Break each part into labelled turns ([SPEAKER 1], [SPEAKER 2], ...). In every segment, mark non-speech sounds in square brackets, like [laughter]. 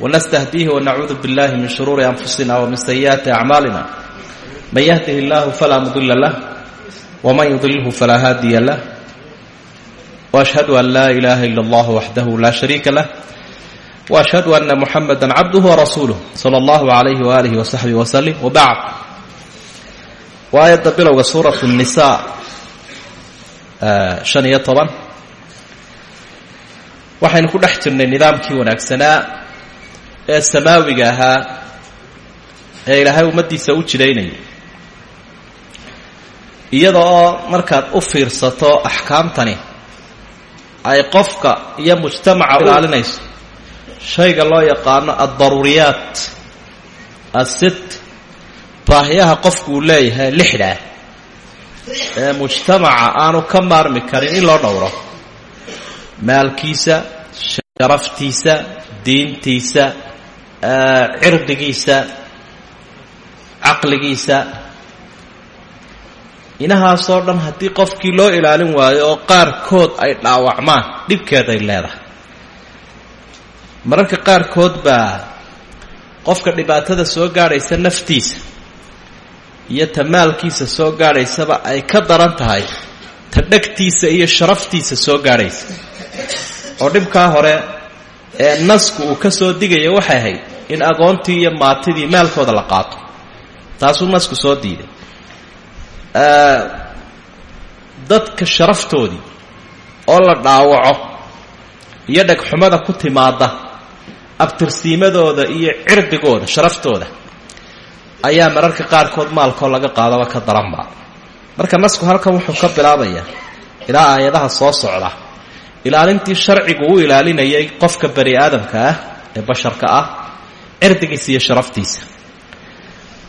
[SPEAKER 1] ونستهديه ونعوذ بالله من شرور أنفسنا ومن سيئات أعمالنا من يهده الله فلا مضل له ومن يضله فلا هادي له وأشهد أن لا إله إلا الله وحده لا شريك له وأشهد أن محمدا عبده ورسوله صلى الله عليه وآله وصحبه وسلم وبعد وآية بلوغ سورة النساء شن iyo toban waxaynu ku dhex jirnay nidaamkii wanaagsanaa ee samaawiga ahaa ee ilaahay ummaddiisa u jidaynayay iyada oo markaad u fiirsato axkaamtani ay qofka iyo mujtamaca ilaalinayso shayga loo yaqaano addaruuriyaat asit baahiyaha qofku uu leeyahay lixdaa ee mujtamaca aanu ka maarmi karin in loo dhowro. Maalkiisa sharaftiisa diintiisa cirdigiisa caqligiisa. Inahaasoo dhan haddii qofkii loo ilaalin waayo oo qaarkood ay dhaawacmaan dhibkeeday leedahay. Mararka qaarkood baa qofka dhibaatada soo gaadhaysa naftiisa iyo ta maalkiisa soo gaadhaysaba ay ka daran tahay ta dhegtiisa iyo sharaftiisa soo gaadhaysa. Oo dhibkaa hore ee nasku uu ka soo digaya waxay ahayd in aqoontii iyo maatidii maalkooda la qaato. Taasuu nasku soo diiday. Dadka sharaftoodii oo la dhaawaco iyo dhegxumada ku timaada abtirsiimadooda iyo cirdigooda sharaftooda ayaa mararka qaarkood maalkoo laga qaadaba ka daranba. Marka nasku halkan wuxuu ka bilaabayaa ilaa aayadaha soo socda ilaalintii sharcigu u ilaalinayay qofka bani aadamka ah ee basharka ah cirdigiisa iyo sharaftiisa.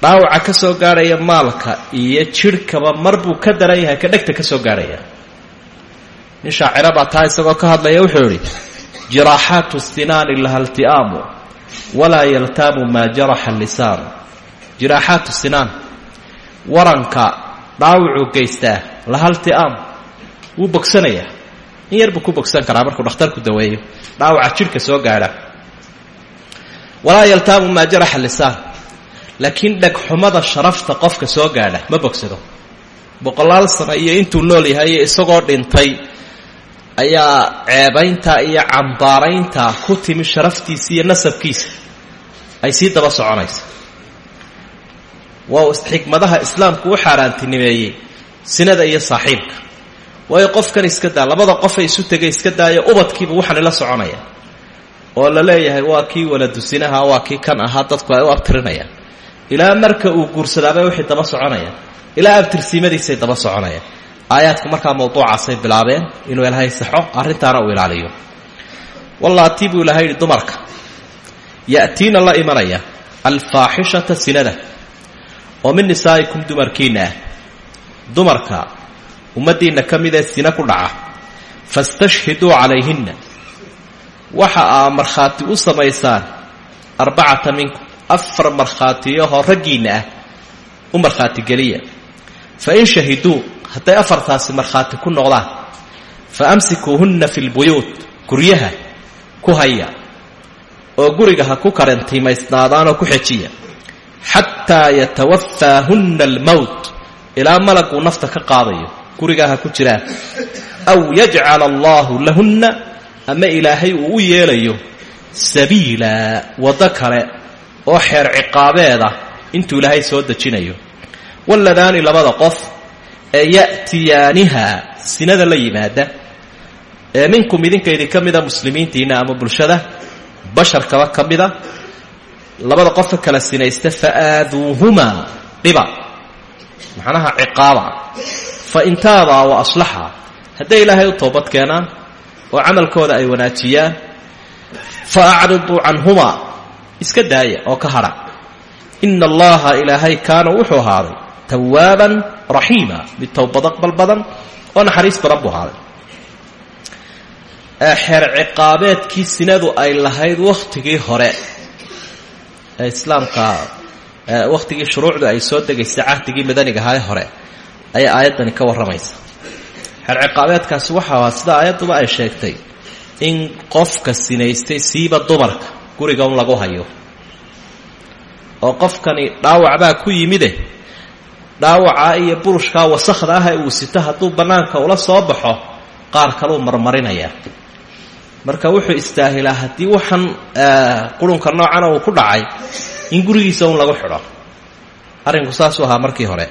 [SPEAKER 1] Dhaawaca ka soo gaadhaya maalka iyo jidhkaba mar buu ka daran yahay ka dhegta ka soo gaadhaya. Nin shaacira baa taa isagoo ka hadlaya wuxuu idhi jiraaxaatu sinaani laha ilti'aamu walaa yaltaamu maa jaraxa lisaanu jiraaxaatu sinaan waranka dhaawucuu geystaa lahalti'aam wuu bogsanayaa in yar buu ku bogsan karaa markuu dhakhtarku daweeyo. Dhaawaca jidhka soo gaadha. Walaa yaltaamu maa jaraxa lisaan laakiin dhegxumada sharafta qofka soo gaadha ma bogsado. Boqolaal sano iyo intuu nool yahay isagoo dhintay ayaa ceebaynta iyo cambaaraynta ku timi sharaftiisa iyo nasabkiisa. Ay sii daba soconaysa. Waa xikmadaha islaamku u xaaraantinimeeyey sinada iyo saaxiibka waayo qofkan iska daa labada qofay isu tegay iska daayo ubadkiiba waxaan ila soconaya. Oo la leeyahay waa kii waladusinaha waa kii kan ahaa dadku ay u abtirinayaan. Ilaa marka uu guursadaabay waxay daba soconayaan ilaa abtirsiimadiisay daba soconayaan aayaadku markaa mawduucaasay bilaabeen inuu ilaahay saxo arrintaana uu ilaaliyo. Wallaatii buu ilahay dumarka ya'tiina la imanaya alfaaxishata sinada oo min nisaa'ikum dumarkiinna ah. Dumarka ummaddiinna ka midee sina ku dhaca fastashhiduu calayhinna. Waxa aa markhaati u samaysaan arbacata minkum afar markhaatiyahoo raggiinna ah u markhaatigeliya fa in shahiduu hadday afartaasi markhaati ku noqdaan fa amsikuuhunna fi lbuyuut guryaha ku haya oo guriga ha ku karantiimaysnaadaanoo ku xejiya. Xataa yatawafaahunna almowt ilaa malaguu nafta ka qaadayo gurigaa ku jiraan aw yajcala allaahu lahunna ama ilaahay uu u yeelayo sabiila waddo kale oo xeer ciqaabeeda intuu ilaahay soo dejinayo. Walladaani labada qof ee ya'tiyaaniha sinada la yimaada ee minkum idinka idinka mida muslimiintiinna ama bulshada basharkaba ka mida labada qofka kala sinaysta faaaduuhumaa dhiba. Macnaha ciqaaba fa in taabaa wa aslaxa. Hadday ilaahay u toobad keenaan oo camalkooda ay wanaajiyaan fa acriduu canhumaa iska daaya oo ka hadha ina allaha ilaahay kaana wuxuu ahaaday tawaaban raxiima mid towbad aqbal badan oo naxariis badan buu ahaaday. Xeer ciqaabeedkii sinadu ay lahayd wakhtigii hore ee islaamka wakhtigii shuruucdu ay soo degaysay cahdigii madaniga ahaa ee hore ayay aayaddani ka warramaysa. Xeer ciqaabeedkaasi waxa ahaa sida aayadduba ay sheegtay in qofka sinaystay siiba dumarka guriga un lagu hayo. Oo qofkani dhaawacbaa ku yimide dhaawacaa iyo burushkaa wasakhda ah ee uu sito hadduu bannaanka ula soo baxo qaar kaleu marmarinayaa. Marka wuxuu istaahilaa haddii waxaan qurunka noocana uu ku dhacay in gurigiisa un lagu xidho. Arrinku saasuu ahaa markii hore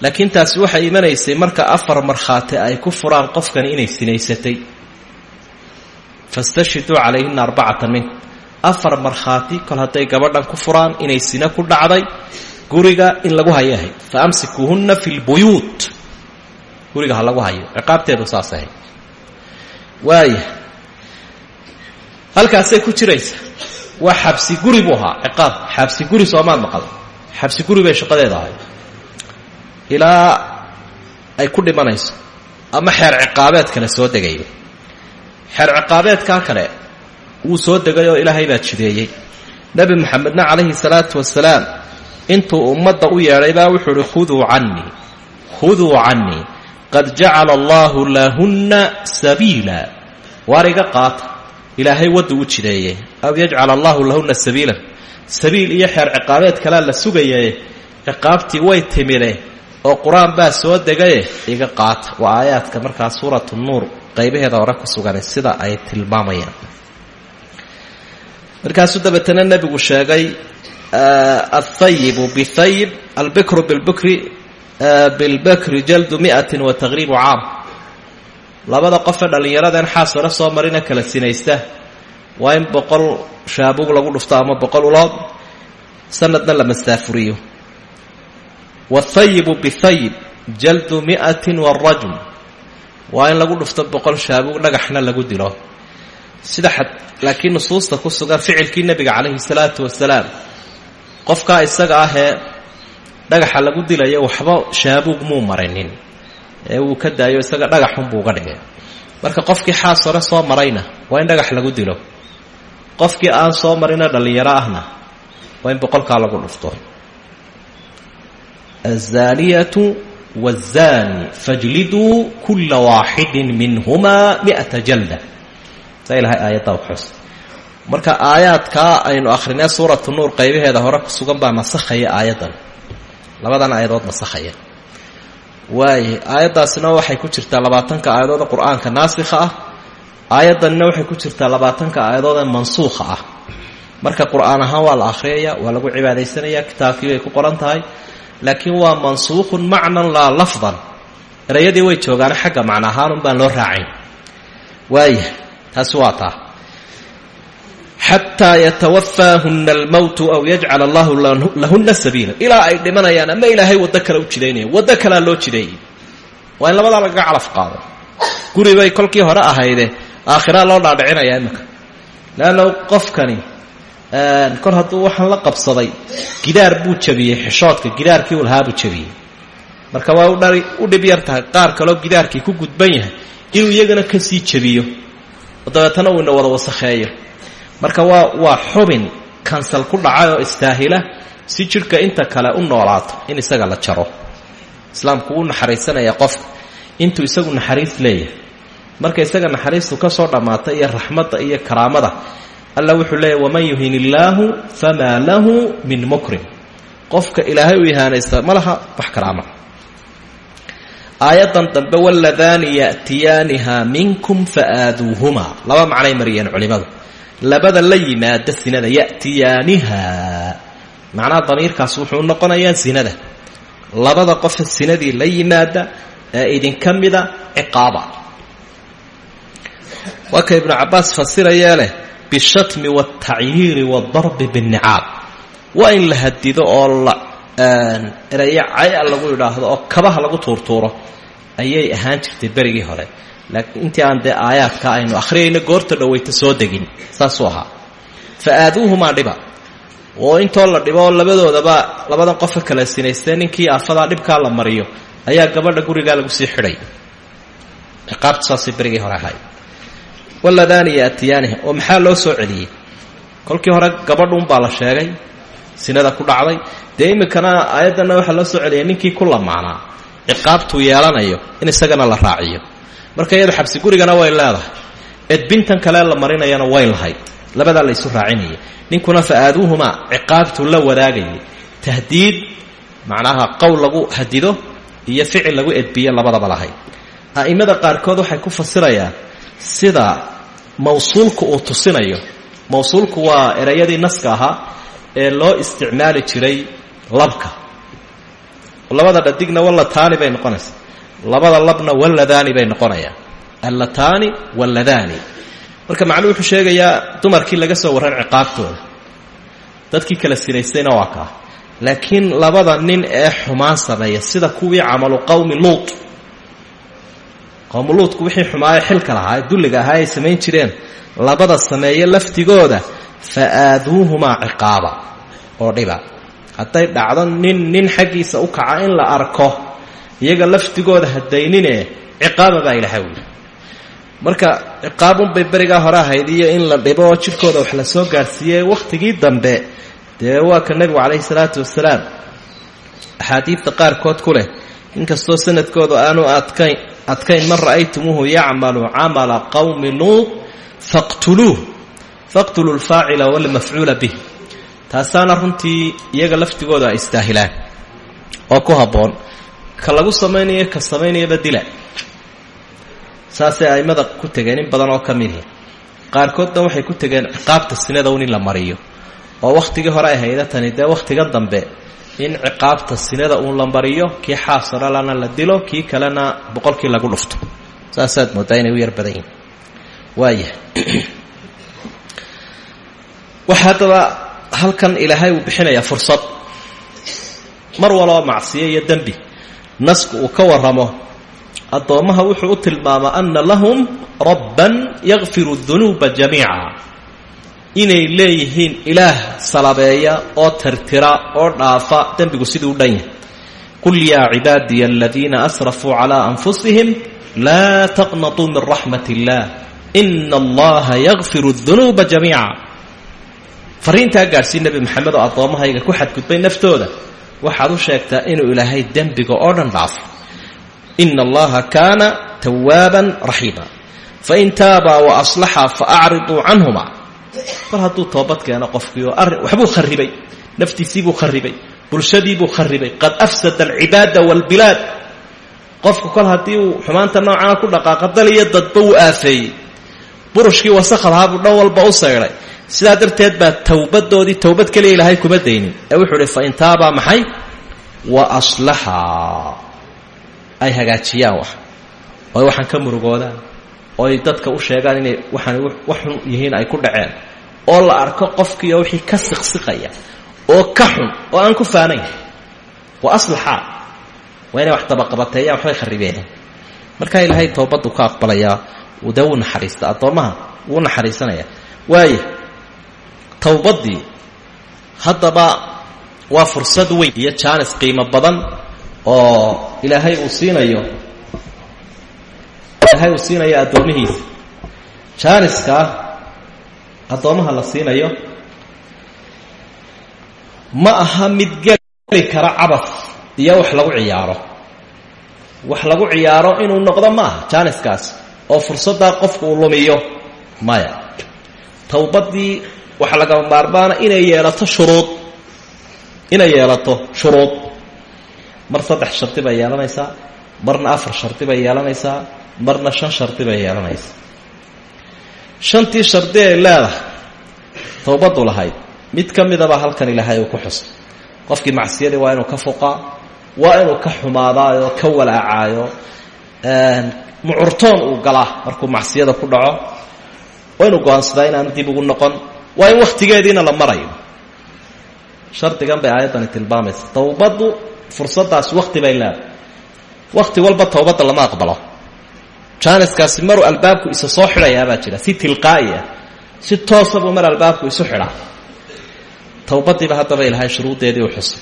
[SPEAKER 1] laakiin taasi waxay imanaysay marka afar markhaati ay ku furaan qofkani inay sinaysatay. Fastashhiduu calayhina arbacatan mink afar markhaati kol hadday gabadhan ku furaan inay sina ku dhacday guriga in lagu hayo ahayd fa amsikuuhunna fi lbuyuut guriga ha lagu hayo. Ciqaabteedu saas ahayd waaya halkaasay ku jiraysa. Waa xabsi guri buu ciqaab. Xabsi guri soomaad maqal. Xabsi guri bay shaqadeeda ilaa ay ku dhimanayso ama xeer ciqaabeed kale soo degayo. Xeer ciqaabeedkaa kale wuu soo degay oo ilaahay baa jideeyey. Nebi moxamedna calayhi salaatu wasalaam intuu ummadda u yeedhay baa wuxuu uhi khuduu cannii khuduu cannii qad jacala allaahu lahunna sabiila. Waar iga qaata? Ilaahay waddu u jideeyey. Aw yajcala allaahu lahunna sabiilan sabiil iyo xeer ciqaabeed kalea la sugayaye ciqaabtii way timide oo qur'aan baa soo degaye iga qaata waa aayaadka markaa suuratu nuur qaybaheeda hore ku suganay sida ay tilmaamayaan. Markaasuu dabeetana nebigu sheegay althayibu bithayib albikru bilbikri bilbakri jaldu miatin wa taqriibu caam. Labada qofee dhallinyaradan xaas hore soo marina kala sinaysta. Waa in boqol shaabuug lagu dhufto ama boqol ulood sanadna la masaafuriyo wthayibu bithayib jaldu miatin warajm waa in lagu dhufto boqol shaabuug dhagaxna lagu dilo. sida laakiin nusuusta ku sugan ficilkii nebiga calayhi salaatu wasalaam qofkaa isaga ah ee dhagaxa lagu dilayo waxba shaabuug muu marinin ee wuu ka daayo isaga dhagaxunbuu uga dhigay. marka qofkii xaas soo marayna waa in dhagax lagu dilo. qofkii aan soo marina dhallinyaro ahna waa in boqolkaa lagu dhufto الزانية والزاني فاجلدوا كل واحد منهما مئة جلدة sa ilahay aayadda u xus marka aayaadkaa aynu akhrinee suuratu nuur qaybaheeda hore ku sugan baa nasakhaya aayaddan labadan aayadood nasakhaya waaye aayaddaasina waxay ku jirtaa labaatanka aayadooda qur-aanka naasikha ah aayaddanina waxay ku jirtaa labaatanka aayadood ee mansuukha ah marka qur-aan ahaan waa la akhriyaya waa lagu cibaadaysanaya kitaabkii bay ku qoran tahay laakiin waa mansuukhun macnan laa lafdan. Erayadii way joogaane xagga macno ahaanun baan loo raacayn waaya taasi waa taa. Xataa yatawafaahuna almowtu aw yajcala allahu lahuna sabiila. Ilaa ay dhimanayaan ama ilaahay waddo kale u jidaynaya waddo kalea loo jideeyey waa in labadaa lagaga calaf qaado. Guri bay kolkii hore ahayde aakhiraa loo dhaadhicinaya imika leanna qofkani kol hadduu waxaan la qabsaday gidaar buu jabiyey xishoodka gidaarkii u lahaa buu jabiyey. Marka waa u dhib yar qaar kaloo gidaarkii ku gudban yahay inuu iyagana ka sii jabiyo. Oo dabeetana uu wada wasakheeyo. Marka waa waa xubin kansal ku dhacay oo istaahila si jidhka inta kale u noolaato in isaga la jaro. Islaamku wuu naxariisanaya qofka intuu isagu naxariis leeyahay. Marka isaga naxariistu ka soo dhammaata iyo raxmadda iyo karaamada alla wuxuu leeyahy waman yuhin illaahu famaa lahu min mukrim. Qofka ilaahay u ihaanaysta ma laha wax karaama. Aayaddan dambe waladaani minkum faaaduuhumaa laba macnay mariyeen culimmadu labada la yimaada sinada ya'tiyaaniha macnaha damiirkaas wuxuu sinada labada qofe sinadii la yimaada ee idinka mida ka ibnu cabbaas fasirayee leh bishatmi waaltacyiiri waadarbi binnicaab waa in la hadido oo la erayo caya lagu idhaahdo oo kabaha lagu tuurtuuro. Ayay ahaan jirtay berigii hore. Laakiin intii aan dee aayaadka aynu akhriyayno goorta dhoweyta soo degin. Saasuu ahaa. Fa aaduuhumaa dhiba. Oo intoo la dhibo oo labadoodaba labadan qofa kala sinaystee ninkii aafadaa dhibkaa la mariyo ayaa gabadha gurigaa lagu sii xidhay. Ciqaabtu saasay berigii hore ahay waladaani yaatiyaaniha oo maxaa loo soo celiyey kolkii hore gabadhuunbaa la sheegay sinada ku dhacday dee iminkana aayaddanna waxaa loo soo celiyay ninkii ku lamaanaa ciqaabtuu yeelanayo in isagana la raaciyo marka iyada xabsi gurigana way leedahay edbintan kale la marinayana way lahayd labadaa la ysu raacinayay ninkuna fa aaduuhumaa ciqaabtuu la wadaagayay tahdiid macnaha qowl lagu hadido iyo ficil lagu edbiyo labadaba lahayd a'imada qaarkood waxay ku fasirayaan sida mawsuulku uu tusinayo. Mawsuulku waa erayadii naska ahaa ee loo isticmaali jiray labka. Labada dhadigna wallataani bay noqonaysaa. Labada labna walladaani bay noqonayaan. Allataani walladaani marka macnuu wuxuu sheegayaa dumarkii laga soo warran ciqaabtooda. Dadkii kala sinaystayna waa kaa laakiin labada nin ee xumaan sameeya sida kuwii camalu qowmi luut qowmu luutku wixii xumaayo xilka lahaa ee dulliga ahaa ay samayn jireen labada sameeye laftigooda fa aaduuhumaa oo dhiba. Hadday dhacdo nin nin xaggiisa u kaca in la arko iyaga laftigooda hadaynine ciqaaba baa ilaha wili marka ciqaabunbay berigaa hore ahayd iyo in la dhibo oo jidhkooda wax la soo gaadhsiiyey wakhtigii dambe. Dee waa ka nebigu calayhi salaatu wasalaam axaadiidta qaarkood ku leh inkastoo sanadkooda aanu adkayn adkayn man ra'aytumuuhu yacmalu camala qowmi luut faqtuluuh faqtuluu lfaacila walmafcuula bih. Taasaana runtii iyaga laftigooda ay istaahilaan. Oo ku habboon. Ka lagu samaynayo ka samaynayaba dila. Saasay a'immada ku tegeen in badan oo ka midihi qaarkoodna waxay ku tegeen ciqaabta sinada un in la mariyo. Oo wakhtigii hore ay hayda tani dee wakhtigan dambe in ciqaabta sinada uun la mariyo kii xaasaralana la dilo kii kalena boqolkii lagu dhufto. Saasaad mooddaa inay u yar badan yihiin waaya waxa haddaba halkan ilaahay uu bixinayaa fursad. Mar waloo macsiyo iyo dembi nasku uu ka warramo. Addoommaha wuxuu u tilmaamaa anna lahum rabban yakfiru dunuuba jamiica inay leeyihiin ilaah salabeeya oo tirtira oo dhaafa dembigu siduu u dhan yahay. Qul yaa cibaadiya aladiina asrafuu calaa anfusihim laa taqnatuu min raxmat illaah ina allaha yakfiru dunuuba jamiica. Fariintaa gaadhsii nebi maxamed oo addoommahayga ku xadgudbay naftooda waxaad u sheegtaa inuu ilaahay dembiga oo dhan dhaafo ina allaha kaana tawaaban raxiima fain taabaa wa aslaxa fa acriduu canhuma mar hadduu toobad keeno qofkii oo arrin waxbuu kharibay naftiisiibuu kharibay bulshadiibuu kharibay qad afsada alcibaada waalbilaad qofku kol haddii uu xumaanta noocana ku dhaqaaqa dal dadba uu aafeeyey. Burushkii wasakhadahaa buu dhan walba u seydhay sidaa darteed baa towbadoodii towbad keliya ilaahay kuma daynin ee wuxuu uhi fain taabaa maxay? Wa aslaxaa ay hagaajiyaan wax. Oy waxaan ka murugoodaan oy dadka u sheegaan inay waxaan wax yihiin ay ku dhaceen oo la arko qofkiiyo wixii ka siqsiqaya oo ka xun oo aan ku faanayn. Wa aslaxaa waa inay wax dabaqabateeyaan waxbay kharibeen markaa ilaahay towbaddu ka aqbalayaa dee wuu naxariista addoommaha naxariisanaya. Waaya towbaddii haddaba waa fursad weyn iyo jaanis qiimo badan oo ilaahay uu siinayo ilaahay uu siinayo addoomihiisa. Jaaniska addoommaha la siinayo ma aha mid geli kara cabad iyo wax lagu ciyaaro. Wax lagu ciyaaro inuu noqdo ma aha jaaniskaas oo fursaddaa qofku uu lumiyo maya. Towbaddii waxaa lagama maarmaana inay yeelato shuruud. Inay yeelato shuruud. Mar saddex shardi bay yeelanaysaa marna afar shardi bay yeelanaysaa marna shan shardi bay yeelanaysaa shantii shardi ay leedahay towbaddu lahayd. Mid ka midaba halkan ilaahay ku xusay. Qofkii macsiyadii waa inuu ka foqaa waa inuu ka xumaadaayo ka walaacaayo mucurtoon uu galaa markuu macsiyada ku dhaco. Waa inuu go'aansadaa dib ugu noqon waa in wakhtigeediina la marayo. Shardigan bay aayaddani tilmaamaysa. Towbaddu fursaddaas wakhti bay leedahay. Wakhti walba towbadda lama aqbalo jaaniskaasi maruu albaabku isa soo xidhayaabaa jira si tilqaa'i ah si toosa buu mar albaabku isu xidhaa towbaddiiba haddaba ilahay shuruuddeedii u xusay.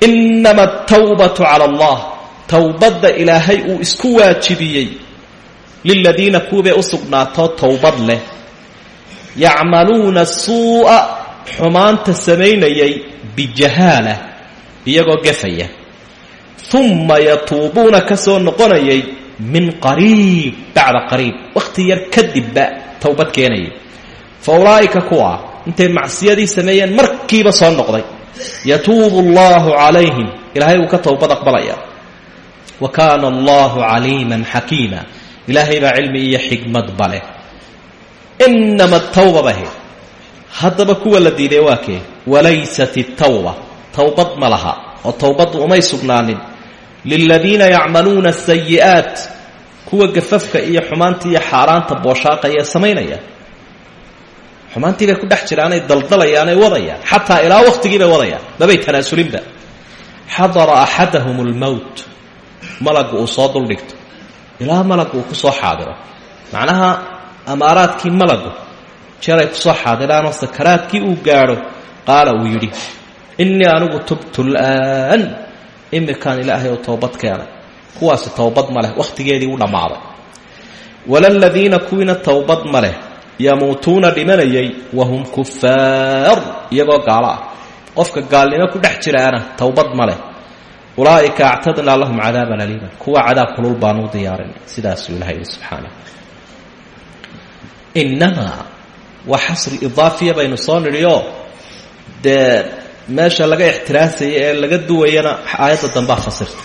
[SPEAKER 1] Inama atawbatu cala allah towbadda ilaahay uu isku waajibiyey liladiina kuwibay u sugnaatoo towbad leh. Yacmaluuna suu'a xumaanta samaynayay bijahaala iyagoo gefaya uma yatuubuuna ka noqonayay min qariib bacda qariib. Wakhti yar kadibba towbad keenayay. Fa ulaa'ika kuwa intay macsiyadii sameeyeen markiiba soo noqday. Yatuubu allahu calayhim ilaahay wuu ka towbad aqbalaya. Wa kaana allahu caliiman xakiima ilaahay baa cilmi iyo xikmad baleh inama tawba bahe haddaba kuwa la diiday waa walaysat itawba towbad ma laha. Oo towbaddu umay sugnaanin liladiina yacmaluuna asayi'aat kuwa gafafka iyo xumaanta iyo xaaraanta booshaaqaya samaynaya. xumaantii bay ku dhex jiraanay daldalayaanay wadayaan xataa ilaa wakhtigii bay wadayaan mabay tanaasulinba xadara axadahum almowt malaggu uu soo duldhigto ilaa malaggu uu ku soo xaadiro. Macnaha amaaraadkii malagu jeeray ku soo xaadiraanoo sakaraadkii uu gaadho qaala uu yidhi innii anigu tubtu imikaan ilaahay oo toobad keenay. Kuwaasi towbad ma leh wakhtigeedii u dhammaaday walaladiina kuwiina towbad ma leh yamuutuuna dhimanayay wahum kufaar iyagoo gaalo ah. Qofka gaalnimo ku dhex jiraana towbad ma leh. Ulaa'ika lahum cadaaban aliiman. Kuwa cadaab kulul baanu diyaarinay sidaasuu ilahay yihi subxaanah. Innamaa waa xasri idaafiya baynu soo meesha laga ixtiraasaya ee laga duwayana aayadda dambaa fasirta.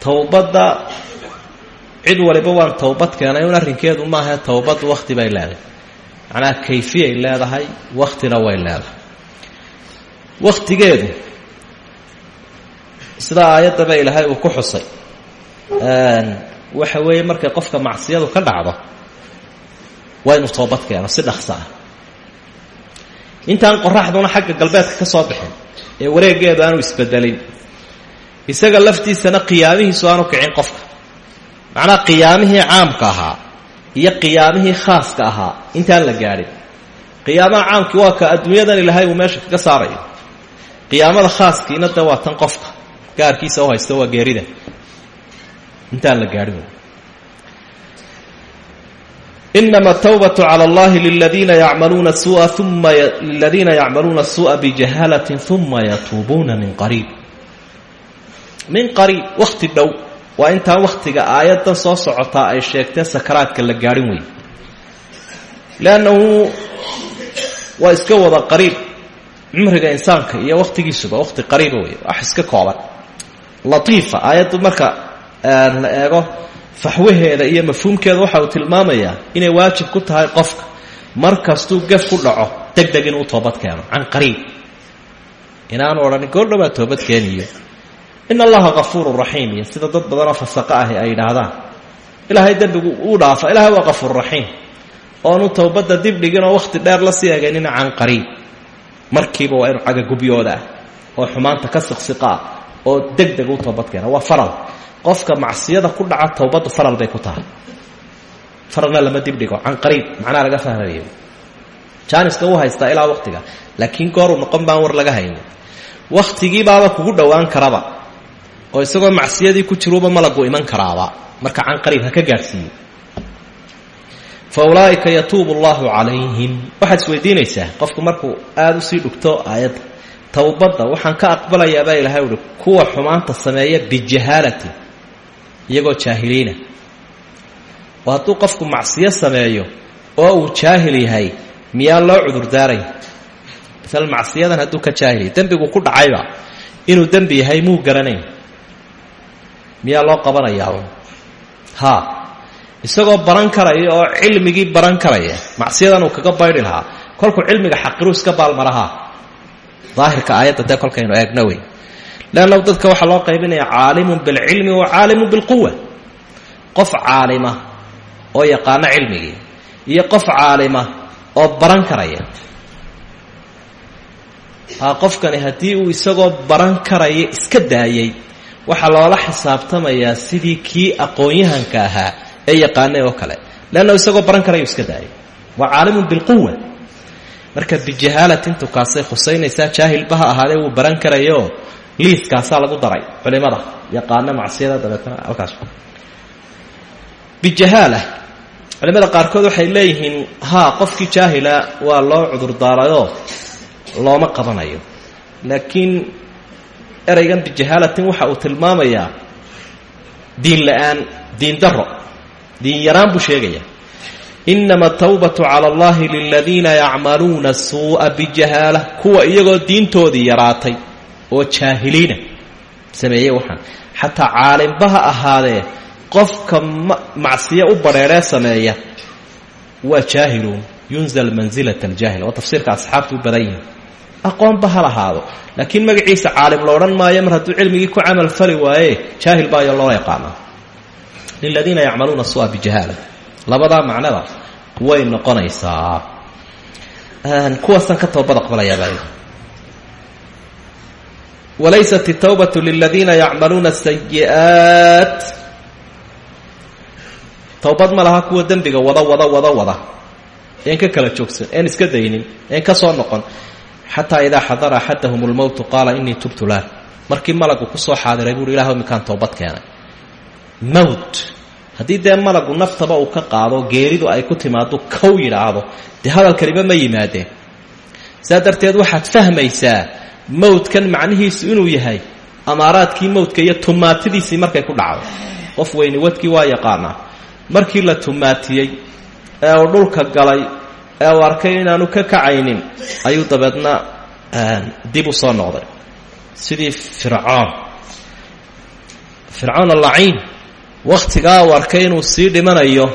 [SPEAKER 1] Towbadda cid waliba waan towbad keenay un arrinkeedu maaha towbaddu wakhti bay leedahay. Macnaha kayfiyay leedahay wakhtina way leedahay. Wakhtigeedu sida aayaddaba ilaahay uu ku xusay. Waxa weeye markay qofka macsiyadu ka dhacdo waa inuu toobad keeno si dhaqso ah intaan qoraxduna xagga galbeedka ka soo bixin ee wareeggeedu aanu isbedelin. Isaga laftiisana qiyaamihiisu aanu kicin qofka. Macnaha qiyaamihii caamka ahaa iyo qiyaamihii khaaska ahaa intaan la gaadhin qiyaamaha caamkii waa ka adduunyadan ilaahay uu meesha kaga saarayo. Qiyaamada khaaskiina de waa tan qofka gaarkiisa u haysta waa geerida. Intaan la gaadhin inama tawbatu cala allahi liladiina yacmaluuna sua uma liladiina yacmaluuna suu'a bijahalatin uma yatuubuuna min qariib min qariib wakhti dhow waa intaan wakhtiga aayaddan soo socotaa ay sheegteen sakaraadka la gaadhin wey leannahu waa iska wada qariib cumriga insaanka iyo wakhtigiisuba wakhti qariiba wey wax iska kooban latiifa aayaddu marka la eego faxwaheeda iyo mafhuumkeeda waxa uu tilmaamayaa inay waajib ku tahay qofka. Mar kastuu gaf ku dhaco deg deg inuu toobad keeno. Can qariib. Inaanu odhanin goordhowaa toobad keeniyo in allaha kafuuru raxiim iyo sida dad badanoo fasaqa ahi ay yidhaahdaan. Ilaahay dembigu uu dhaafa ilahay waa kafuur raxiim. Oonu towbadda dib dhiginoo wakhti dheer la sii egaynina can qariib. Markiiba waa inuu cagagubyooda ah oo xumaanta ka siqsiqa ah oo deg deg u toobad keena waa faral qofka macsiyada ku dhaca towbaddu faral bay ku tahay. Faralna lama dibdhigo can qariib macnaha laga fahmayo. Jaaniska uu haystaa ilaa wakhtiga laakiin gooruu noqon baan war laga haynin. Wakhtigiibaaba kugu dhowaan karaba oo isagoo macsiyadii ku jiruuba malagu iman karaaba marka can qariib ka gaadhsiiyo. Fa ulaa'ika yatuubu allahu waxaad isweydiinaysaa qofku markuu aada u sii dhugto aayadda towbadda waxaan ka aqbalayaa baa ilahay uhi kuwa xumaanta sameeya bijahaalatin iyagoo jaahiliina. Oo hadduu qofku macsiyo sameeyo oo uu jaahil yahay miyaa loo cudurdaaray maala macsiyadan hadduu ka jaahilyahay dembigu ku dhacayba inuu dembi yahay muu garanayn? Miyaa loo qabanayaa ha isagoo baran karaya oo cilmigii baran karaya macsiyadan uu kaga baydhi lahaa kolkuu cilmiga xaqiruu iska baalmarahaa daahirka aayadda dee kolkaynu eegno wey leannahu dadka waxaa loo qaybinaya caalimun bilcilmi wa caalimun bilquwa qof caalima oo yaqaano cilmigii iyo qof caalima oo baran karaya. Ha qofkani haddii uu isagoo baran karaya iska daayay waxaa loola xisaabtamayaa sidii kii aqoon-yahanka ahaa yaqaanay oo kale. Leannahu isagoo baran karaya iska daayay waa caalimun bilquwa marka bijahaalatintu kaasay khusaynaysaa jaahilba ha ahaadee wuu baran karayo liiskaasaa lagu daray culimada yaqaano macsiyada dabeetana halkaas. Bijahaala culimada qaarkood waxay leeyihiin haa qofkii jaahila waa loo cudurdaarayoo looma qabanayo. Laakiin ereygan bijahaalatin waxa uu tilmaamayaa diin la'aan diin daro diin yaraan buu sheegayaa inama tawbatu cala allahi liladiina yacmaluuna suu'a bijahaala kuwa iyagoo diintoodii yaraatay oo jaahiliina. Sameeyey waxaan. Xataa caalimba ha ahaadee qofka macsiyo u badheeree sameeya waa jaahiluun. Yunzal manzilat aljaahil oo tafsiirka asxaabtu u badan yihiin aqoonba ha lahaado. Laakiin magaciisa caalim la odhan maayo mar hadduu cilmigii ku camal fali waaye jaahil baayo loo yaqaana liladiina yacmaluuna sua bijahaala labadaa macnada way noqonaysaa. Kuwaasaan ka toobad aqbalayaabaa walaysat itawbatu liladiina yacmaluuna sayi'aat towbad ma laha kuwa dembiga wada wada wada wada een ka kala joogsan een iska daynin een ka soo noqon xataa idaa xadara axadahum lmowtu qaala inii tubtu lah markii malagu ku soo xaadiray buuhi ilah iminkaan toobad keenay mowt haddii dee malagu naftaba uu ka qaado geeridu ay ku timaado kow yidhaahdo dee hadalkaniba ma yimaadeen saa darteed waxaad fahmaysaa mowdkan macnihiisu inuu yahay amaaraadkii mowdka iyo tumaatidiisii markay ku dhacdo. Qof weyni wadkii waa yaqaanaa. Markii la tumaatiyey ee uu dhulka galay ee uu arkay inaanu ka kacaynin ayuu dabeedna dib u soo noqday. Sidii fircoon. Fircoon alaciin wakhtigaa uu arkay inuu sii dhimanayo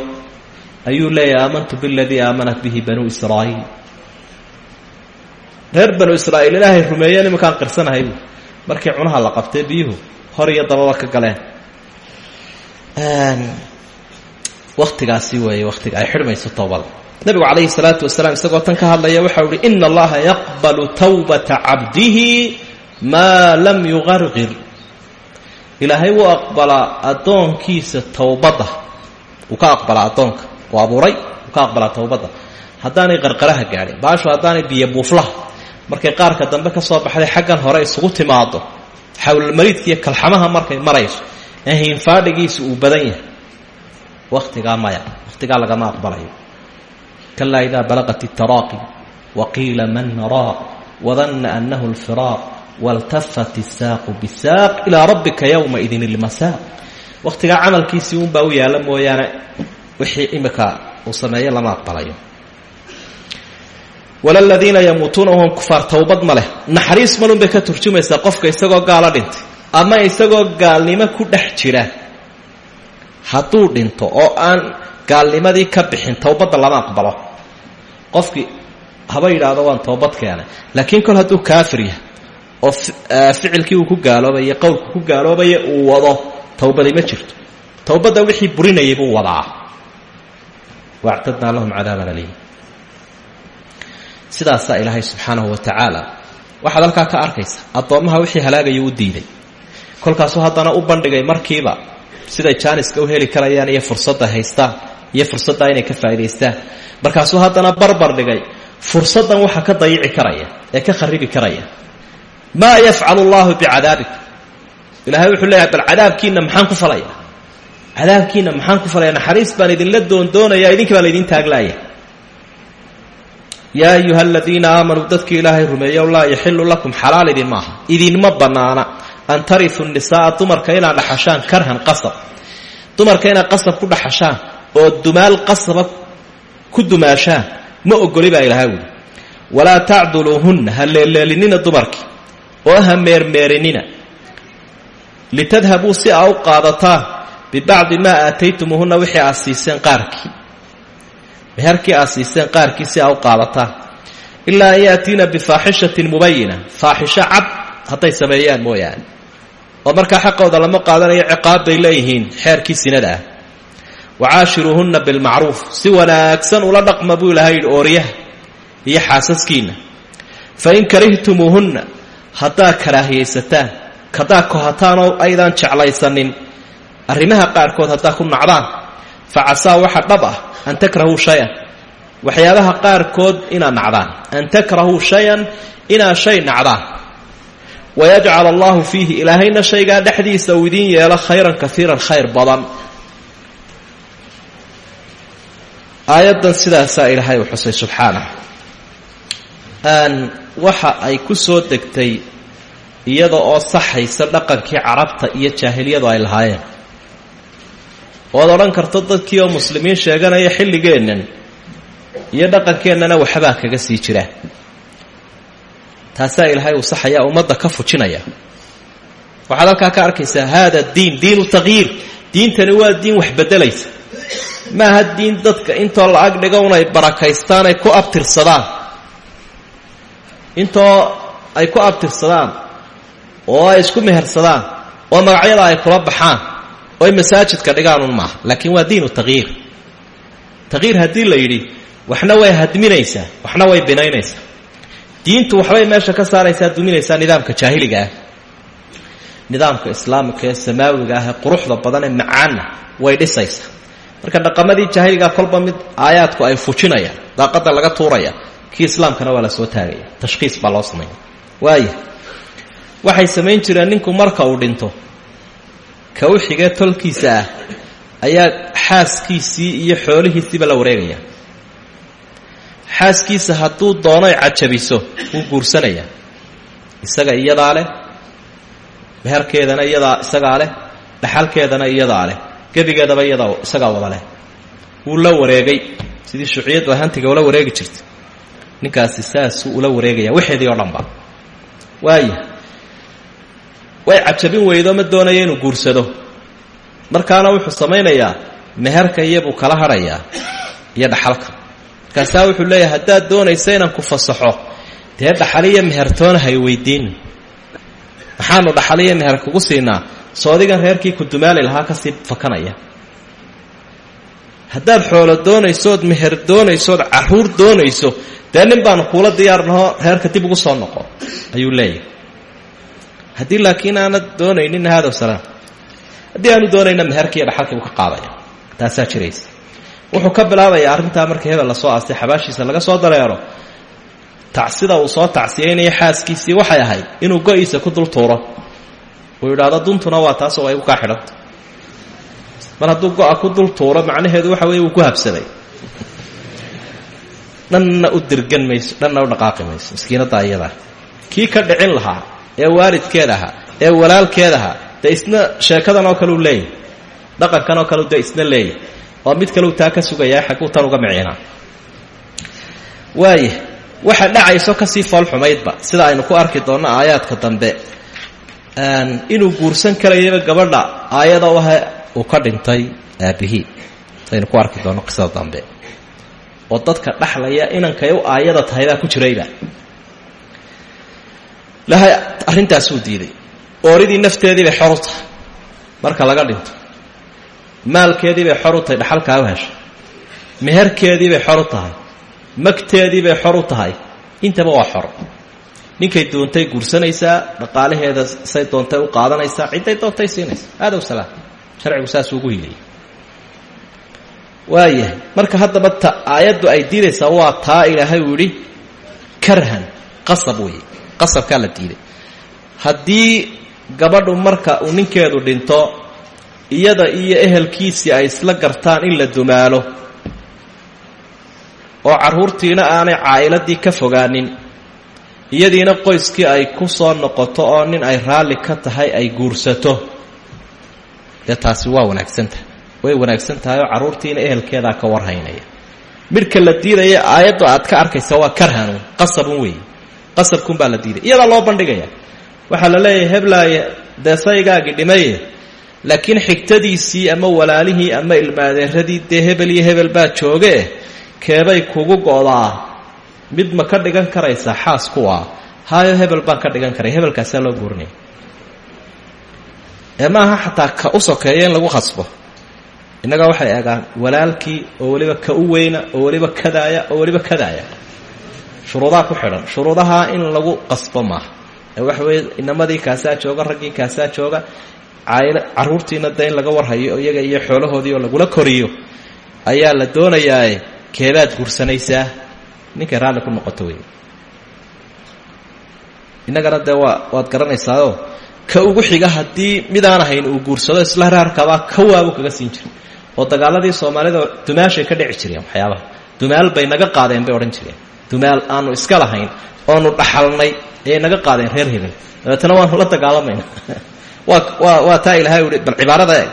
[SPEAKER 1] ayuu leeyahay aamantu biladii aamanat bihi banuu israa'iil reer banu israa'iil ilaahay rumeeyeen iminkaan qirsanahay. Markii cunaha la qabtay biyuhu hor iyo dababa ka galeen. Wakhtigaasi weeye wakhtiga ay xidhmayso towbada nebigu calayhi salaatu wasalaam isagoo tan ka hadlaya waxau uhi ina allaha yaqbalu tawbata cabdihi maa lam yuqarqir ilaahay wuu aqbalaa addoonkiisa towbadda wuu ka aqbalaa addoonka. Uu abuuray wuu ka aqbalaa towbadda haddaanay qarqaraha gaadhin baashu haddaanay biyo buuflaha markay qaarka dambe ka soo baxday xaggan hore isugu timaado xawlulmariidka iyo kalxamaha markay marayso ee hiinfaadhigiisu uu badan yahay. Wakhtigaa maya wakhtigaa lagama aqbalayo. Kalaa idaa balaqat itaraaqi waqiila man raaq wadanna annahu alfiraaq waltafat isaaqu bisaaq ilaa rabbika yowmaidin ilmasaaq. Wakhtigaa camalkiisii unbaa u yaalla mooyaane wixii imika uu sameeye lama aqbalayo walaladiina yamuutuuna wahum kufaar towbad ma leh. Naxariis malun bay qofka isagoo gaalo dhintay ama isagoo gaalnimo ku dhex jira. Hadduu dhinto oo aan gaalnimadii ka bixin towbadda lama aqbalo. Qofkii haba yidhaahdo waan toobad keenay. Laakiin kol hadduu kaafir yahay oo ficilkii uu ku gaaloobaya qowlku ku gaaloobaya uu wado towbadi ma jirto. Towbadda wixii burinayay buu wadaa. Waactadnaa lahum cadaaban aliim sidaasaa ilaahay subxaanahu wa tacaala. Waxaad halkaa ka arkaysa addoommaha wixii halaagaya u diiday. Kolkaasuu haddana u bandhigay markiiba siday jaaniska u heli karayaan iyo fursadda haystaan iyo fursaddaa inay ka faa'idaystaan markaasuu haddana barbar dhigay fursaddan waxa ka dayici karaya ee ka kharibi karaya. Maa yafcalu allahu bicadaabikum ilahay wuxuu leeyahay bal cadaabkiinna maxaan ku falaya? Cadaabkiinna maxaan ku falaya? Naxariis baan idinla doondoonaya idinka baa laydin taaglaaya yaa ayuha aladiina aamanuu dadkii ilaahay rumeeyow laa yaxilu lakum xalaal idin maaha. Idinma bannaana. An tarifu nisaaa dumarka inaad dhaxashaan karhan qasab. Dumarka inaad qasab ku dhaxashaan oo dumaal qasaba ku dumaashaan ma ogoli baa ilahay wuli walaa tacduluuhunna ha leeleelinina dumarkii oo ha meermeerinina litadhabuu si aa u qaadataan bibacdi maa aataytumuuhunna wixii aad siiseen qaarkii meherkii aad siiseen qaarkii si aa u qaadataan ilaa an yaatiina bifaaxishatin mubayina faaxisho cad hadday sameeyaan mooyaane. Oo markaa xaqooda lama qaadanayo ciqaab bay leeyihiin xeerkii sinada ah. Wacaashiruuhunna bilmacruuf. Si wanaagsan ula dhaqma buu ilahay yidhi ooryaha iyo xaasaskiinna. Fain karihtumuuhunna haddaad karaahiyaysataan haddaad kohataan oo aydaan jeclaysanin arrimaha qaarkood haddaad ku nacdaan fa casaa waxa dhab ah an takrahuu shay-an waxyaabaha qaarkood inaad nacdaan an takrahuu shay-an inaad shay nacdaan wayajcal allahu fiihi ilaahayna shaygaa dhexdiisa uu idiin yeelo khayran kaiiran khayr badan aayaddan sidaasaa ilaahay u xusay subxaanah waxa ay ku soo degtay iyada oo saxaysa dhaqankii carabta iyo jaahiliyadu ay lahaayeen oad odhan karto dadkii oo muslimiin sheeganaya xilligeennan iyo dhaqankeennana waxbaa kaga sii jira. Taasaa ilaahay uu saxayaa ummadda ka fujinaya. Waxaad halkaa ka arkaysaa haada diin diinu takyiir diintani waa diin wax beddelaysa. Maaha diin dadka intoo la ag dhigo un ay barakaystaan ay ku abtirsadaan. Intoo ay ku abtirsadaan oo ay isku mehersadaan oo magacyada ay kula baxaan oo ay masaajidka dhigaan un maaha laakiin waa diinu takyiir takyiir haddii la yidhi waxna way hadminaysaa waxna way binaynaysaa diintu waxbay meesha ka saaraysaa duminaysaa nidaamka jaahiliga ah. Nidaamka islaamika ee samaawiga ah quruxda badan ee macaanna way dhisaysaa. Marka dhaqamadii jaahiligaa kolba mid aayaadku ay fujinayaan daaqada laga tuuraya kii islaamkana waa soo taagaya. Tashkhiis baa loo waxay samayn jireen ninku marka uu dhinto ka u xigee tolkiisa ah ayaa xaaskiisii iyo xoolihiisiiba la wareegaya. Xaaskiisa hadduu doonoy cajabiso wuu guursanayaa isaga iyadaa leh meherkeedana iyadaa isagaa leh dhaxalkeedana iyadaa leh gebigeedaba iyadaa isagaa wada leh. Wuu la wareegay. Sidii shuuciyaddu ay hantiga ula wareegi jirtay. Ninkaasi saasuu ula wareegaya waxeedii oo dhanba waaya way cajabin weydo ma doonaya inuu guursado. Markaana wuxuu samaynayaa meherka iyabuu kala hadhayaa iyo dhaxalka. Markaasaa wuxuu leeyahay haddaad doonaysa inaan ku fasaxo dee dhaxaliyo mehertoona hay weydiin. Maxaanu dhaxaliyo meher kugu siinaa soodigan reerkii ku dumaali lahaa ka sii fakanaya. Haddaad xoolo doonaysood meher doonaysood carruur doonayso dee nin baanu kuula diyaarnahoo reerka dib ugu soo noqo ayuu leeyahay haddii laakiin aanad doonaynin hadow salaam. Haddii aanu doonayna meherkiiyo dhaxalkii buu ka qaadaya. Taasaa jiraysa. Wuxuu ka bilaabayaa arrintaa markii hebel la soo aastay xabaashiisa laga soo dareero. Tacsida uu soo tacsiyeynaya xaaskiisii waxay ahayd inuu go-iisa ku dul tuuro. Uu yidhaahdo duntuna waa taas oo ay ku kaa xidhanta mar hadduu go-a ku dul tuuro macnaheedu waxa weeye wuu ku habsaday dhanna u dirgan mayso dhanna u dhaqaaqi mayso miskiinadda iyadaa kii ka dhicin lahaa ee waalidkeed ahaa ee walaalkeed ahaa dee isna sheekadan oo kale u leeyahy dhaqankan oo kale de isna leeyahy oo mid kaleu taa ka sugayaa xagguu tan uga miciinaa waaya waxa dhacayso ka sii foolxumaydba sida aynu ku arki doonno aayaadka dambe. Inuu guursan karayaba gabadha aayada u ahe uu ka dhintay aabihii aynu ku arki doonno qisada dambe. Oo dadka dhaxlaya inankay u aayada tahay baa ku jirayba ilahay arrintaasuu diiday. Ooridii nafteedii bay xor u tahay. Marka laga dhinto maalkeedii bay xor u tahay dhaxalkaa u heshay. Meherkeedii bay xor u tahay. Magteedii bay xor u tahay. Intaba waa xor. Ninkay doontay guursanaysaa dhaqaalaheeda say doontay u qaadanaysaa cidday doontay siinaysa aadaw salaam. Sharcigu saasuu ugu hiiliyay waayahay marka haddaba ta aayaddu ay diidaysaa waa taa ilaahay uu yidhi karhan qasab weeye qasabkaa la diiday. Haddii gabadhu marka uu ninkeedu dhinto iyada iyo ehelkiisii ay isla gartaan in la dumaalo oo carruurtiina aanay caa'iladii ka fogaanin iyadiina qoyskii ay ku soo noqoto oo nin ay raalli ka tahay ay guursato. Dee taasi waa wanaagsan tahay. Way wanaagsan tahay oo carruurtiina ehelkeedaa ka warhaynaya. Midhka la diidaya aayaddu aad ka arkaysa waa karhanun qasabun weeye qasabkun baa la diidaya iyadaa loo bandhigaya. Waxaa la leeyahay heblaaye dee saygaagii dhimaye laakiin xigtadiisii ama walaalihii ama ilmaadeeradii dee hebel iyo hebel baa jooge keebay kugu go'daa mid ma ka dhigan karaysaa xaas kuwa haayo hebel baan ka dhigan karay hebelkaasaa loo guurinaya ee maaha xataa ka u sokeeya in lagu khasbo. Innagaa waxay eegaan walaalkii oo weliba ka u weyna oo weliba kadaaya oo weliba kadaaya shuruudaha ku xidhan. Shuruudaha in lagu qasbo maaha. Waxa weeye inamadii kaasaa jooga raggii kaasaa jooga caayl carruurtiina de in laga warhayo iyaga iyo xoolahoodii oo lagula koriyo ayaa la doonayaae keebaad guursanaysaa ninkay raalli ku noqoto wey innagana dee waa waad garanaysaao ka ugu xiga haddii midaan ahayn uu guursado isla raarkabaa ka waabu kaga siin jiray oo dagaaladii soomaalida dumaashay ka dhici jireen waxyaabaha. Dumaal bay naga qaadeen bay odhan jireen dumaal aanu iska lahayn oonu dhaxalnay ayay naga qaadeen reer hebel dabeetana waanu la dagaalamayna [laughs] waa taa ilahay uhi bal cibaarada eeg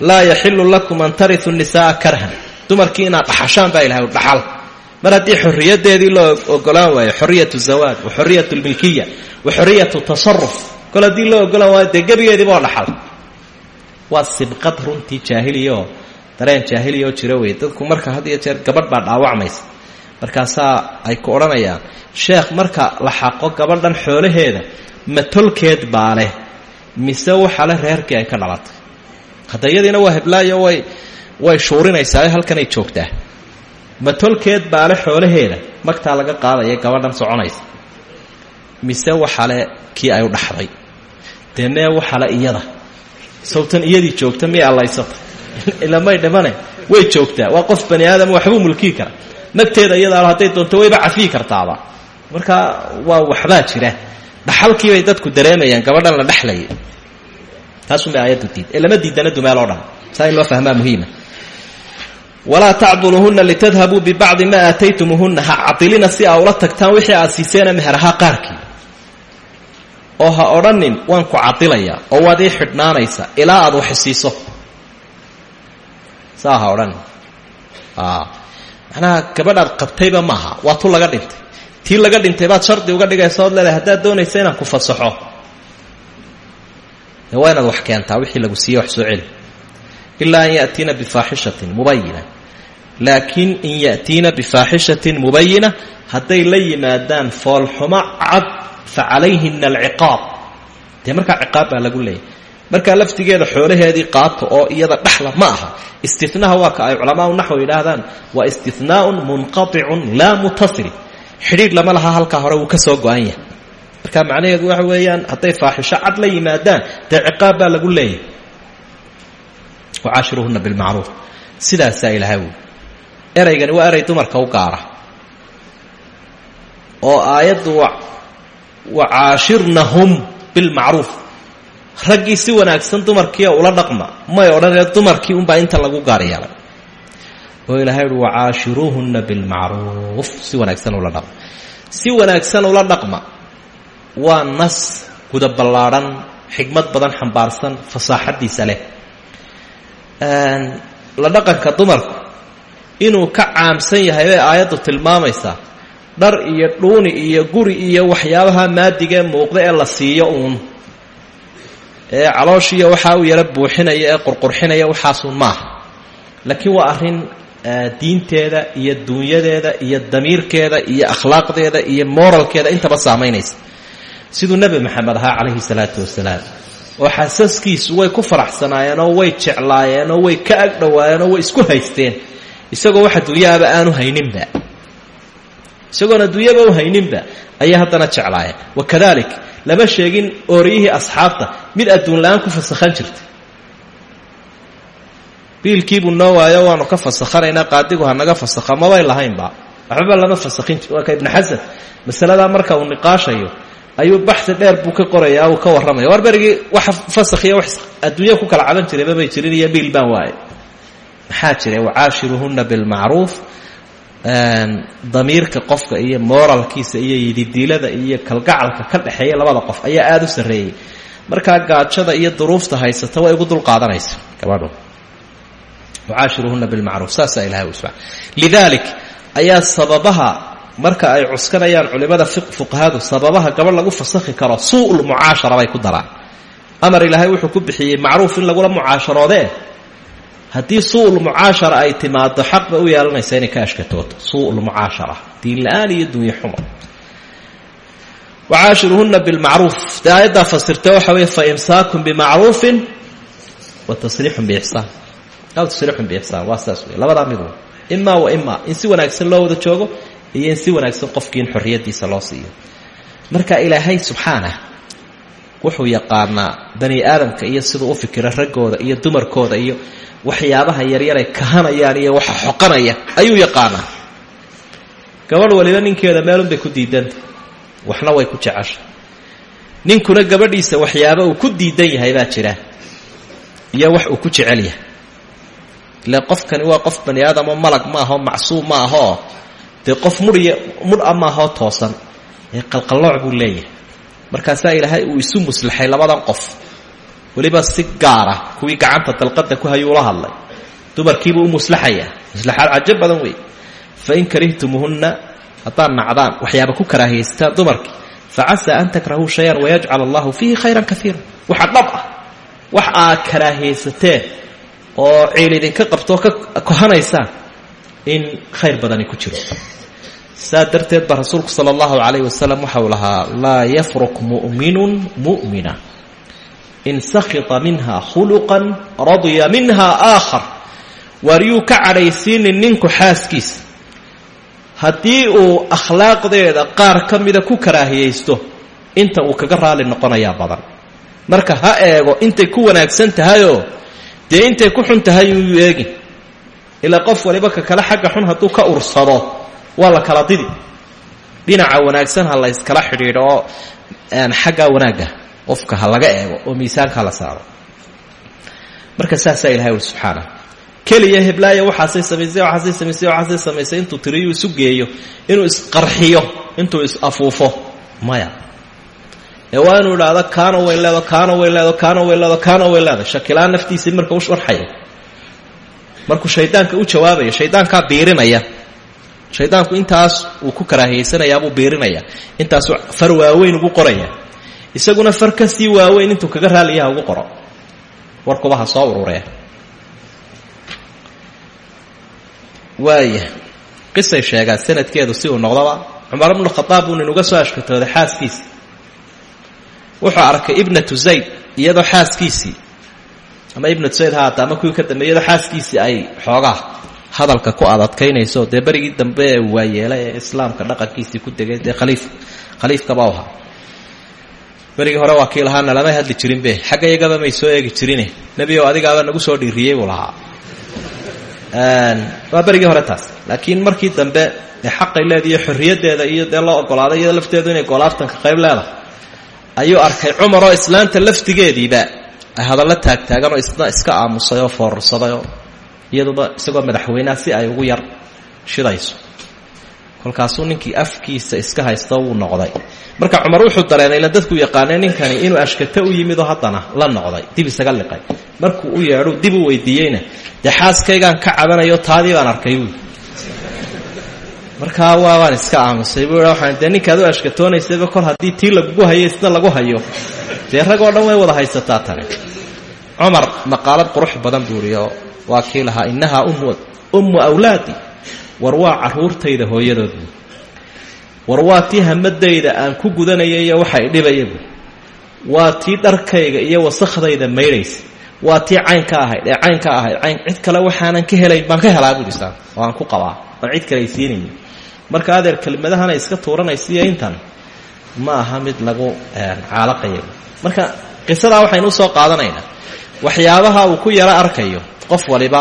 [SPEAKER 1] laa yaxilu lakum an tariu nisaaa karhan. Dumarkii inaad dhaxashaan baa ilahay dhaxal. Mar haddii xorriyadeedii loo ogolaan waayo xoriyatu zawaaj wa xoriyatu lmilkiya wa xoriyatu tasaruf kol haddii loo ogolaan waayo dee gebigeediiba oo dhaxal. Waa sibqad runtii jaahiliyaoo dareen jaahiliya oo jira wey dadku marka had iyo jeer gabadh baa dhaawacmaysa markaasaa ay ku odhanayaan sheekh marka la xaqo gabadhan xoolaheeda ma tolkeed baa leh mise waxa le reerkii ay ka dhalatay hadda iyadiina waa heblaayo way way shuurinaysaa halkanay joogtaa. Ma tolkeed baa le xoolaheeda magtaa laga qaadaya gabadhan soconaysa. Mise waxa le kii ay u dhaxday? Dee mee waxa le iyada? Sawtan iyadii joogta miyay allaysata [laughs] ila may dhimane way joogtaa waa qof bani aadam waxbuu mulkii kara nagteeda iyadaalo hadday doonto wayba cafiyi kartaaba. Marka waa waxbaa jira. Dhaxalkiibay dadku dareemayaan gabadhan la dhexlayay taasunbay aayaddu diid. Ee lama diidana dumeel oo dhan. Saa in loo fahmaa muhiima walaa tacduluhunna litadhabuu bibacdi maa aataytumuhunna. Ha cadilina si aa ula tagtaan wixii aad siiseena meherahaa qaarkii. Oo ha odhanin waan ku cadilayaa oo waad ii xidhnaanaysa ilaa aad waxisiiso saa ha odhanin macnaha gabadhaad qabtayba maaha. Waa tu laga dhintay. Tii laga dhintay baad shardi uga dhigaysa ood leedahay haddaad doonaysa inaan ku fasaxo. Inaad wax keentaa wixii lagu siiye wax soo celi. Ilaa an ya'tiina bifaaxishatin mubayina laakiin in ya'tiina bifaaxishatin mubayina hadday la yimaadaan foolxumo cad fa calayhina alciqaab. Dee markaa ciqaab baa lagu leeyahy markaa laftigeeda xoolaheedii qaato oo iyada dhexla ma aha. Istinaha waa ka ay culamaau naxw yidhaahdaan. Waa istinaaun munqaicun laa mutasil xidhiidh lama laha halkaa hore wuu ka soo go-an yahay. Marka macnaheedu waxa weeyaan hadday faaxisho cad la yimaadaan dee ciqaab baa lagu leeyahay. Wacaashiruhuna bilmacruuf sidaasaa ilaha wy eraygani waa erey dumarka u gaara. Oo aayaddu wacaashirnahum bilmacruuf raggii si wanaagsan dumarkiia ula dhaqma. May odhanee dumarkii unbaa inta lagu gaar yeelay. Oo ilahay uhi wacaashiruuhunna bilmacruuf si wanaagsan ula dhaqma. Si wanaagsan ula dhaqma waa nas guda ballaadhan xigmad badan xambaarsan fasaaxadiisa leh. La dhaqanka dumarku inuu ka caamsan yahay bay aayaddu tilmaamaysaa. Dhar iyo dhuuni iyo guri iyo waxyaabaha maadiga ee muuqda ee la siiyo uun ee calooshiiyo waxaa uu yaro buuxinaya ee qurqurxinaya waxaasun maaha laakiin waa arrin diinteeda iyo duunyadeeda iyo damiirkeeda iyo akhlaaqdeeda iyo moralkeeda intaba saamaynaysa. Siduu nebi maxamed ahaa calayhi salaatu wasalaam. Oo xasaskiisu way ku faraxsanaayeenoo way jeclaayeenoo way ka ag dhowaayeenoo way isku haysteen. Isagoo wax adduunyaaba aanu hayninba. Isagoon adduunyaba u hayninba ayay haddana jeclaayeen wakadalik lama sheegin ooriyihii asxaabta. Mid adduun la'aan ku fasakhan jirta biilkiibuu noo waayo waanu ka fasakhanaynaa qaadigu hanaga fasakha mabay lahaynba waxbaba lama fasakhin jir waa ka ibnu xasan masaladaa marka uu niqaashayo ayuu baxsi dheer buu ka qorayaa uu ka warramaya war wax fasakhiyo wax adduunya ku kala caban jiray mamay jirin iyo baan waaye. Maxaa jiray? Wacaashiruhunna bilmacruuf damiirka qofka iyo moralkiisa iyo yididiilada iyo kalgacalka ka dhexeeya labada qof ayaa aada u sarreeyey. Markaa gaajada iyo duruufta haysata way ugu dulqaadanaysa. Gabadhu wacaashiruhunna bilmacruuf. Saasaa ilahay u subaa lidaalik ayaa sababaha marka ay cuskanayaan culimada fuqahadu sababaha gabadh lagu fasakhi karo suu'ul mucaashara bay ku daraan. Amar ilaahay wuxuu ku bixiyey macruuf in lagula mucaasharoodee haddii suu'ul mucaashara ay timaado xaq ba u yeelanaysa inay ka ashkatooto suu'ul mucaashara. Diin la'aan iyo dunya xumo wacaashiruhunna bilmacruuf. Dee aayaddaa fasirta waxa weeye fa imsaakun bimacruufin wa tasriixun biixsaan aw tasriixun biixsaan waa saas wey labadaa mid wey imaa wa imaa in si wanaagsan loo wada joogo iyo in si wanaagsan qofkii in xorriyaddiisa loo siiyo. Marka ilaahay subxaanah wuxuu yaqaanaa bani aadamka iyo siduu u fikira raggooda iyo dumarkooda iyo waxyaabaha yaryaray kahanayaan iyo waxa xoqanaya ayuu yaqaanaa. Gabadh waliba ninkeeda meelunbay ku diidanta waxna way ku jecesha. Ninkuna gabadhiisa waxyaaba uu ku diidan yahay baa jira iyo wax uu ku jecel yahay. Ile qofkani waa qof bani aadamoo malag ma ahoo macsuum ma ahoo dee qof mudhiya mudha maahoo toosan ee qalqallooc buu leeyahay. Markaasaa ilaahay uu isu muslaxay labadan qof weliba si gaara kuwii gacanta dalqada ku hayuu la hadlay. Dumarkiibuu u muslaxayaa muslaxaad cajo badan wey fain karihtumuhunna haddaad nacdaan waxyaaba ku karaahiyaystaan dumarkii facasaa an takrahuu shayan wayajcal allahu fiihi khayran kaiira waxa dhab ah. Wax aad karaahiyaysateen oo ciil idinka qabtoo ka kohanaysaan in khayr badani ku jiro. Saa darteed ba rasuulku sala allahu calayh wasalam waxa uu lahaa laa yafruk mu'minun mu'mina in sakhita minha khuluqan radya minha aakhar waaryuu ka cadhaysiinin ninku xaaskiisa haddii uu akhlaaqdeeda qaar ka mida ku karaahiyaysto inta uu kaga raali noqonayaa badan marka ha eego intay ku wanaagsan tahayoo dee intay ku xun tahay uu eegin ilaa qof waliba ka kale xagga xun hadduu ka ursado waa la kala didi dhinaca wanaagsan ha la yskala xidhiidho oo xaggaa wanaagga qofka ha laga eego oo miisaanka ha la saaro. Marka saasaa ilahay uli subxaana heblaaya waxaasay samaysay waxaasay samaysay waxaasay samaysay intuu tiriyuu isu geeyo inuu isqarxiyo intuu is-afuufo maya. Ee waa inuu idhaahdo kaano way leedo kaano way leedo kaano way leedo kaano way leedo. Shakilaan markuu shaydaanka u jawaabayo shaydaankaa biirinaya. Shaydaanku intaas uu ku karaahiyaysanayaabuu biirinaya. Intaasuu far waaweyn ugu qoraya isaguna far ka waaweyn intuu kaga raaliyaha ugu qoro. Ha soo ururee. Waaya qisay sheegaan sanadkeedu si uu noqdaba cumar bnu khadaab buu nin soo ashkatooday xaaskiisi. Wuxuu arkay ibnatu zayd iyadoo xaaskiisii ama ibnatu zayd haata ama kuwii ka dambeey iyadoo xaaskiisii ay xoogaa hadalka ku adadkaynayso. Dee dambe ee waayeelay ee islaamka dhaqankiisii ku degay dee khaliif khaliifkaba u ahaa berigii hore waa kii lahaana hadli jirinbe xagga iyagaba may soo eegi jirine. Nebi ow adigaaba nagu soo dhiiriyey buu lahaa. Waa berigii hore taas. Laakiin markii dambe dee xaqay leediyo xorriyaddeeda iyo dee loo ogolaaday iyada lafteedu inay golaaftanka qayb leedahay ayuu arkay cumaroo islaanta laftigeediiba hadallo taagtaaganoo isna iska aamusay oo foorarsadayoo iyaduba isagoo madaxweyneha si ay ugu yar shidayso kolkaasuu ninkii afkiisa iska haysto wuu noqday. Marka cumar wuxuu dareenay ila dadku yaqaanay ninkani inuu ashkate u yimidoo haddana la noqday dib isaga liqay. Markuu u yeedhu dib u weydiiyeyna dee xaaskaygaan ka cabanayo taadii baan arkay buui markaa waa waan iska aamusay buu waxaan dee ninkaad u ashkatoonaysayba kol haddii tii lagugu hayo lagu hayo. Dee oo dhan way wada haysataa tani. Cumar maqaalad qurux badan buuriyo waa kii ummu awlaadi war waa carruurtayda hooyadood. War waa tii hamadayda aan ku gudanaya iyo waxa i dhibaya waa tii dharkayga iyo wasakhdayda maydhaysa. Waa tii caynka ahayd ee caynka ahayd cayn cid kale waxaanan ka helayn baan ka helaa buui saa oo ku qabaa oon cid kale ay siinayni marka adeer kelimadahana iska tuuranaysiiyo intan ma aha mid lagu caalaqaya marka qisadaa waxaynu u soo qaadanaynaa. Waxyaabaha uu ku yaro arkayo qof waliba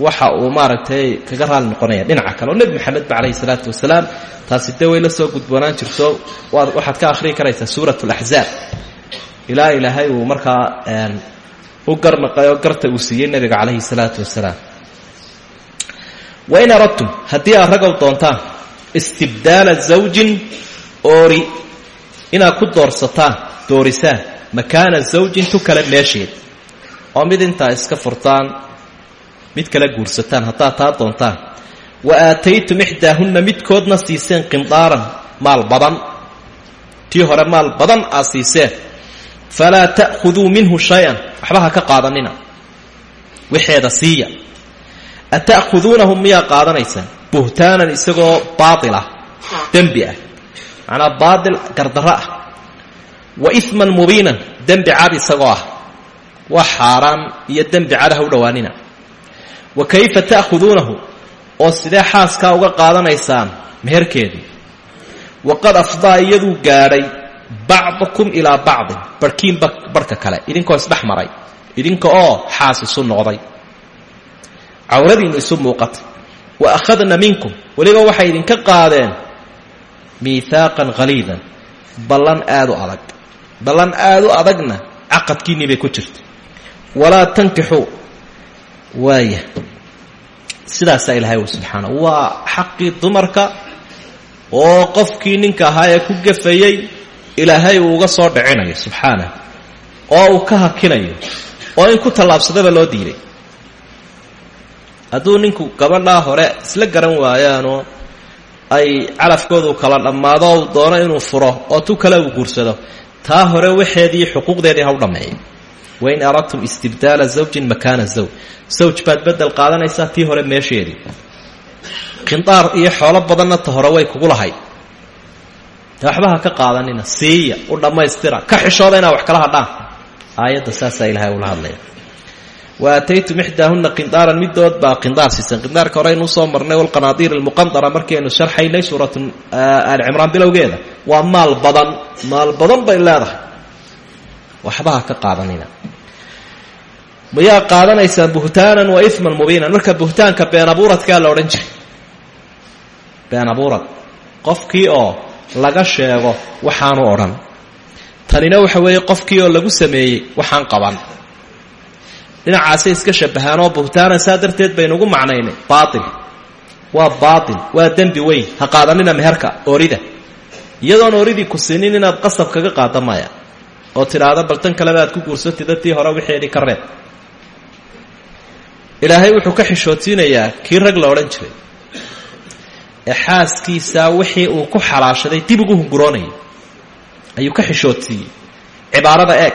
[SPEAKER 1] waxa uu maaragtay kaga raali noqonaya dhinaca kale oo nebi maxamed ba calayhi salaatu wasalaam. Taasi dee way la soo gudboonaan jirto? Waxaad ka akhriyi karaysaa suurat laxzaab ilaa ilaahay uu markaa u garnaqay oo garta uu siiyey nebiga calayhi salaatu wasalaam. Wain aradtum haddii aad ragow doontaan istibdaala zawjin oori inaad ku doorsataan doorisaan makaana zawjin tu kale meesheed. Oo mid intaa iska furtaan mid kala guursataan haddaad taa doontaan. Wa aataytum ixdaahunna midkoodna siiseen qindaaran maal badan. Tii hore maal badan aad siiseen. Falaa ta'khuduu minhu shay-an waxba ha ka qaadanina. Wixeeda siiya. Ata'khuduunahu miyaa qaadanaysaan? Buhtaanan isagoo baatilah dembi ah. Macnaa baatil gardarro ah. Wa iman mubiinan dembi cad isagoo ah. Waa xaaraan iyo dembi cad ha u dhowaanina wa kayfa ta'khuduunahu oo sidee xaaskaa uga qaadanaysaan meherkeedii? Waqad afdaa iyaduu gaadhay bacdukum ilaa bacdin. Barhkiin barhka kale. Idinkoo isdhex maray. Idinka oo xaas isu noqday. Cawradiinnu isu muuqatay. Wa akhadna minkum. Weliba waxay idinka qaadeen miihaaqan khaliidan ballan aad u adag. Ballan aad u adagna caqadkiinnii bay ku jirta walaa tankixuu. Waaya sidaasaa ilahay uu subxaana. Waa xaqii dumarka oo qofkii ninka ahaa ee ku gafayey ilaahay uu uga soo dhicinayo subxaanah oo uu ka hakinayo oo in ku tallaabsadaba loo diiday. Hadduu ninku gabadhaa hore isla garan waayaanoo ay calafkoodu kala dhammaado o doono inuu furo oo tu kale uu guursado taa hore waxeedii xuquuqdeedii ha u dhammeeya wain aradtum istibdaala zawjin makaana zawj zawj baad bedel qaadanaysaa tii hore meesheedii qindaar iyo xoolo badanna ta hore way kugu lahayd waxba ha ka qaadanina siiya u dhammaystira ka xishooda inaa wax kala hadhaan aayadda saasaa ilahay ula hadlaya wa aataytum ixdaahunna qindaaran midood baa qindaar siisan qindaarka hore aynuu soo marnay walqanaadiir almuqandara markii aynu sharxaynay suuratu aali cimraan bilowgeeda waa maal badan maal waxba ha ka qaadanina mayaa qaadanaysaan buhtaanan wa iman mubiinan. Marka buhtaanka been abuuradkaa la odhan jiray. Been abuurad. Qofkii oo laga sheego waxaanu odhan. Tanina waxa weeye qofkii oo lagu sameeyey waxaan qaban. Dhinacaasay iska shabahaanoo buhtaanan saa darteed baynugu macnaynay baail waa baail waa dembi weyn. Ha qaadanina meherka. Orida iyadoon oridii ku sinin inaad qasab kaga qaada oo tidhaahda bal tan kaleba aad ku guursatida tii hore wixeedii ka reeb. Ilaahay wuxuu ka xishoodsiinayaa kii rag la odhan jiray. Ee xaaskiisaa wixii uu ku xalaashaday dib ugu hunguroonayay ayuu ka xishoodsiiyey cibaarada eeg.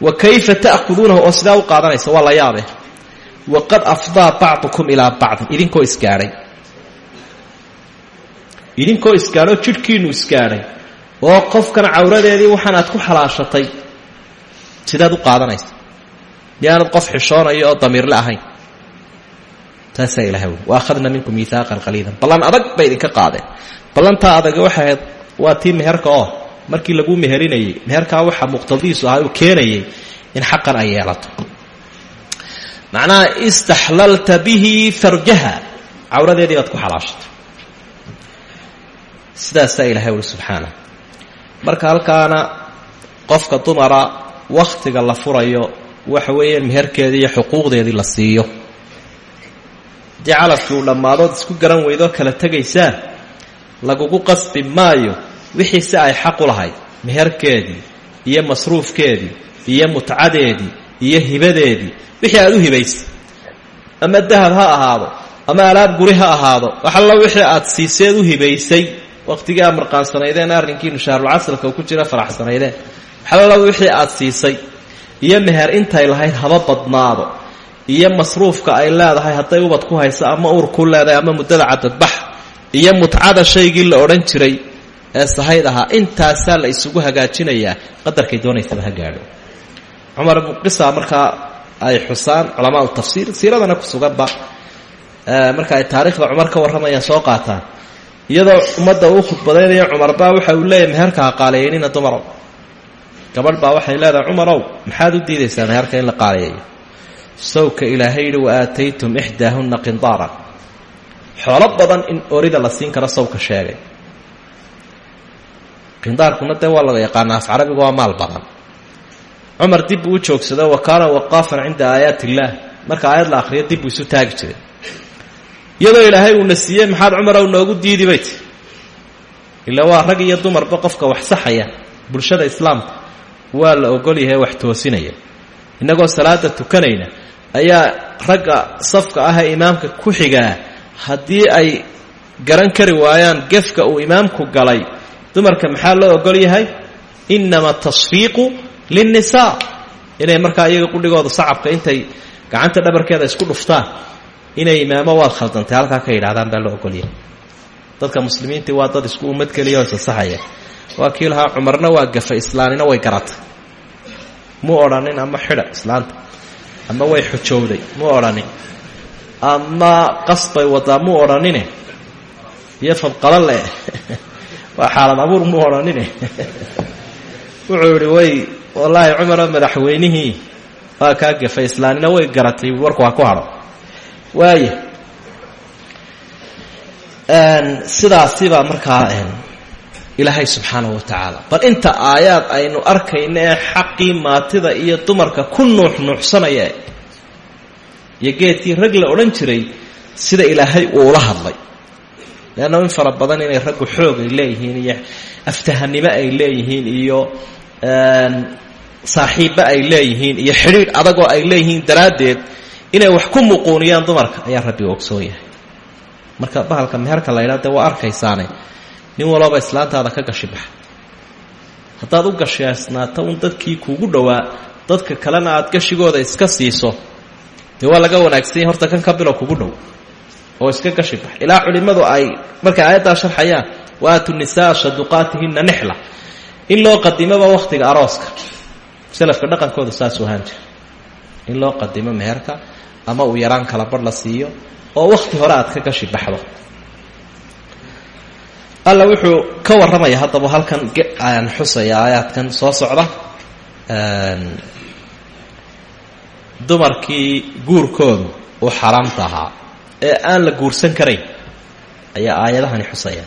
[SPEAKER 1] Wa kayfa ta'khuduunahu oo sidaa u qaadanaysa waa la yaabe waqad afdaa bacdukum ilaa bacdin. Idinkoo isgaadhay idinkoo isgaadhoo jidhkiinnu isgaadhay oo qofkan cawradeedii waxaan aad ku xalaashatay sidaad u qaadanaysa miyaanad qof xishoonayo oo damiirle ahayn. Taasaa ilahay wy wa akhadna minkum miihaaqan qaliilan. Ballan adag bay idinka qaadeen. Ballantaa adaga waxay ahayd waa tii meherka oo markii lagu meherinayey meherkaa waxaa muqtadiisu ahaa uu keenayay in xaqan ay yeelato. Macnaha istaxlalta bihi farjaha. Cawradeedii baad ku xalaashatay. Sidaasaa ilahay uli subxaanah marka halkaana qofka dumara wakhtiga la furayo waxa weeyaan meherkeedii iyo xuquuqdeedii la siiyo. Haddii calafkii uu dhammaadood isku garan weydoo kala tegaysaan. Lagugu qasbi maayo wixii si ay xaq u lahayd. Meherkeedii iyo masruufkeedii iyo mutcadeedii iyo hibadeedii. Wixii aad u hibaysay ama dahab ha ahaado. Ama alaab guri ha ahaado. Waxalla wixii aad siiseed u hibaysay wakhtigii aad marqaansanaydeen arrinkiinu shahrulcasalka ku jira faraxsanaydeen. Waxalla wixii aad siisay iyo meher intay lahayd haba badnaado iyo masruufka ay leedahay hadday ubad ku hayso ama uur ku leedahay ama muddada cadadbax iyo mutcada shaygii la odhan jiray ee sahayd ahaa intaasaa la isugu hagaajinayaa qadarkay doonaysaba ha gaadho. Cumar ibnu qisa markaa ay xusaan culamaa u tafsiir siiradana ku suganba marka ay taariikhda cumar ka warramayaan soo qaataan iyadoo ummadda uu khudbadaynaya cumarba waxa uu leeyahy meherka ha qaaleeyeynina dumarow gabadh baa waxay leedahay cumarow maxaad u diidaysaa meherka in la qaaleeyayo sawka ilaahay yidhi wa aataytum ixdaahunna qindaaran. Xoolo badan in orida la siin karo sawka sheegay. Qindaarkuna dee waa laga yaqaana af carabiga waa maal badan. Cumar dib buu u joogsado wa kaana waqaafan cinda aayaati illaah. Marka aayad la akhriyo dib buu isu taagi jiray iyadoo ilaahay uuna siiyey maxaad cumarow noogu diidi bay ti waa rag iyo dumarba qofka wax saxaya bulshada islaamka waa la ogol yahay wax toosinaya. Innagoo salaada tukanayna ayaa ragga safka ah ee imaamka ku xigaa haddii ay garan kari waayaan gefka uu imaamku galay. Dumarka maxaa loo ogol yahay? Inama tasfiiqu linnisaa. Inay markaa iyaga qudhigooda sacabka intay gacanta dhabarkeeda isku dhuftaan inay imaamo waad khaldantay halkaa ka yidhahdaan baa loo ogol yahay dadka muslimiintii waa dad isku ummad keliya oo isasaxaya waa kii lahaa cumarna waa gafa islaanina way garatay mu odhanin ama xidha islaanta. Ama way xojowday mu odhanin. Ama qasbay wadaa mu odhanine. Iyo fadqalo leh. [laughs] Waa xaalad abuur mu odhanine. [laughs] Wuxuu idhi way wallaahi cumaroo madaxweynihii waa kaa gafay islaanina way garatay warku ha ku hadho waaya sidaasibaa markaa ilaahay subxaanahu wa tacaala. Bal inta aayaad aynu arkayno ee xaqii maatida iyo dumarka ku nuux nuuxsanaya iyo geedkii rag la odhan jiray sida ilaahay uula hadlay. Leanna in fara badan inay raggu xoog ay leeyihiin iyo aftahanimo ay leeyihiin iyo saaxiibbo ay leeyihiin iyo xidhiidh adagoo ay leeyihiin daraaddeed inay wax ku muquuniyaan dumarka ayaa rabbiga ogsoon yahay. Marka bahalka meherka la ydhaa dee waa arkaysaane nin walooba islaantaada ka gashi baxa. Haddaad u gashaysnaato un dadkii kuugu dhowaa dadka kalena aad gashigooda iska siiso dee waa laga wanaagsanyay horta kan ka bilo kugu dhow oo iska gashi bax ilaa culimmadu ay markay aayaddaa sharxayaan wa aatu nisaa saduqaatihina nixla. In loo qadimoba wakhtiga arooska. Salafka dhaqankooda saasuu ahaan jira. In loo qadimo meherka ama uu yaraan kala barh la siiyo oo wakhti hore aad ka gashi baxdo. Alla wuxuu ka warramaya haddaba halkan aan xusaya aayaadkan soo socda dumarkii guurkoodu uu xaaraamta ahaa ee aan la guursan karayn ayaa aayadahani xusaya.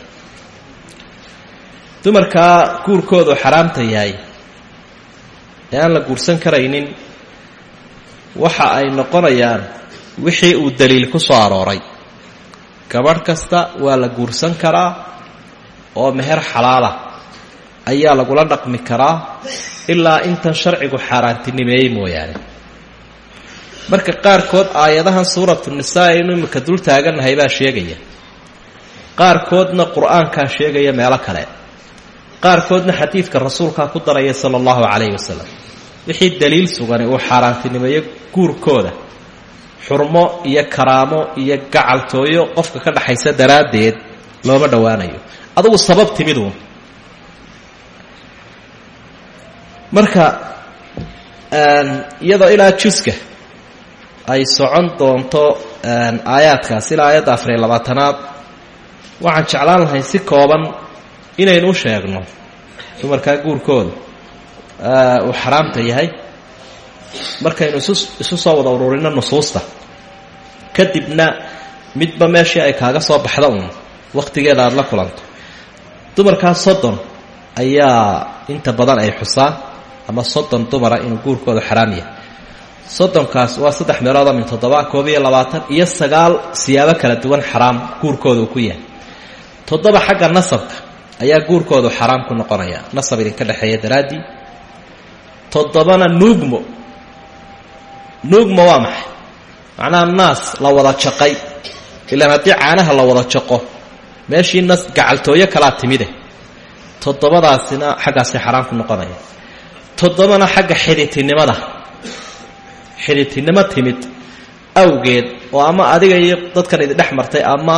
[SPEAKER 1] Dumarkaa guurkoodu xaraamta yahay aan la guursan karaynin waxa ay noqonayaan wixii uu daliil ku soo arooray. Gabadh kasta waa la guursan karaa oo meher xalaala ayaa lagula dhaqmi karaa ilaa intan sharcigu xaaraantinimeeyey mooyaane. Marka qaarkood aayadahan suuratu nisaa aynu imika dul taagannahay baa sheegaya. Qaarkoodna qur'aankaa sheegaya meelo kale. Qaarkoodna xadiidka rasuulkaa ku daraya sala allahu calayhi wasalam wixii daliil sugani uu xaaraantinimeeyo guurkooda. Xurmo iyo karaamo iyo gacaltooyo qofka ka dhaxaysa daraaddeed looma dhowaanayo. Adugu sabab timiduun marka iyadoo ilaa juska ay socon doonto aayaadkaas ilaa aayadda afariyo labaatanaad waxaan jeclaan lahay si kooban inaynu u sheegno dumarkaa guurkooda uu xaraamta yahay. Markaynu isu isu soo wada ururinno nusuusta kadibna midba meeshii ay kaaga soo baxda uun aada la kulanto. Dumarkaa soddon ayaa inta badan ay xusaan ama soddon dumara inuu guurkooda xaraam yahay. Soddonkaas waa saddex meeloodoo min toddoba koob iyo labaatan iyo sagaal siyaabo kala duwan xaraam guurkooda uu ku yahay. Toddoba xagga nasabka ayaa guurkoodu xaraam ku noqonaya. Nasab idinka dhexeeya daraaddii toddobana nuugmo. Nuugmo waa maxay? Macnaha naas la wada jaqay. Ilaan haddii caanaha la wada jaqo meeshii nas gacaltooyo kalaa timide. Toddobadaasina xaggaasi xaraam ku noqonaya. Toddobana xagga xidhitinimada xidhitinimo timid awgeed oo ama adiga iyo dadkan idin dhex martay ama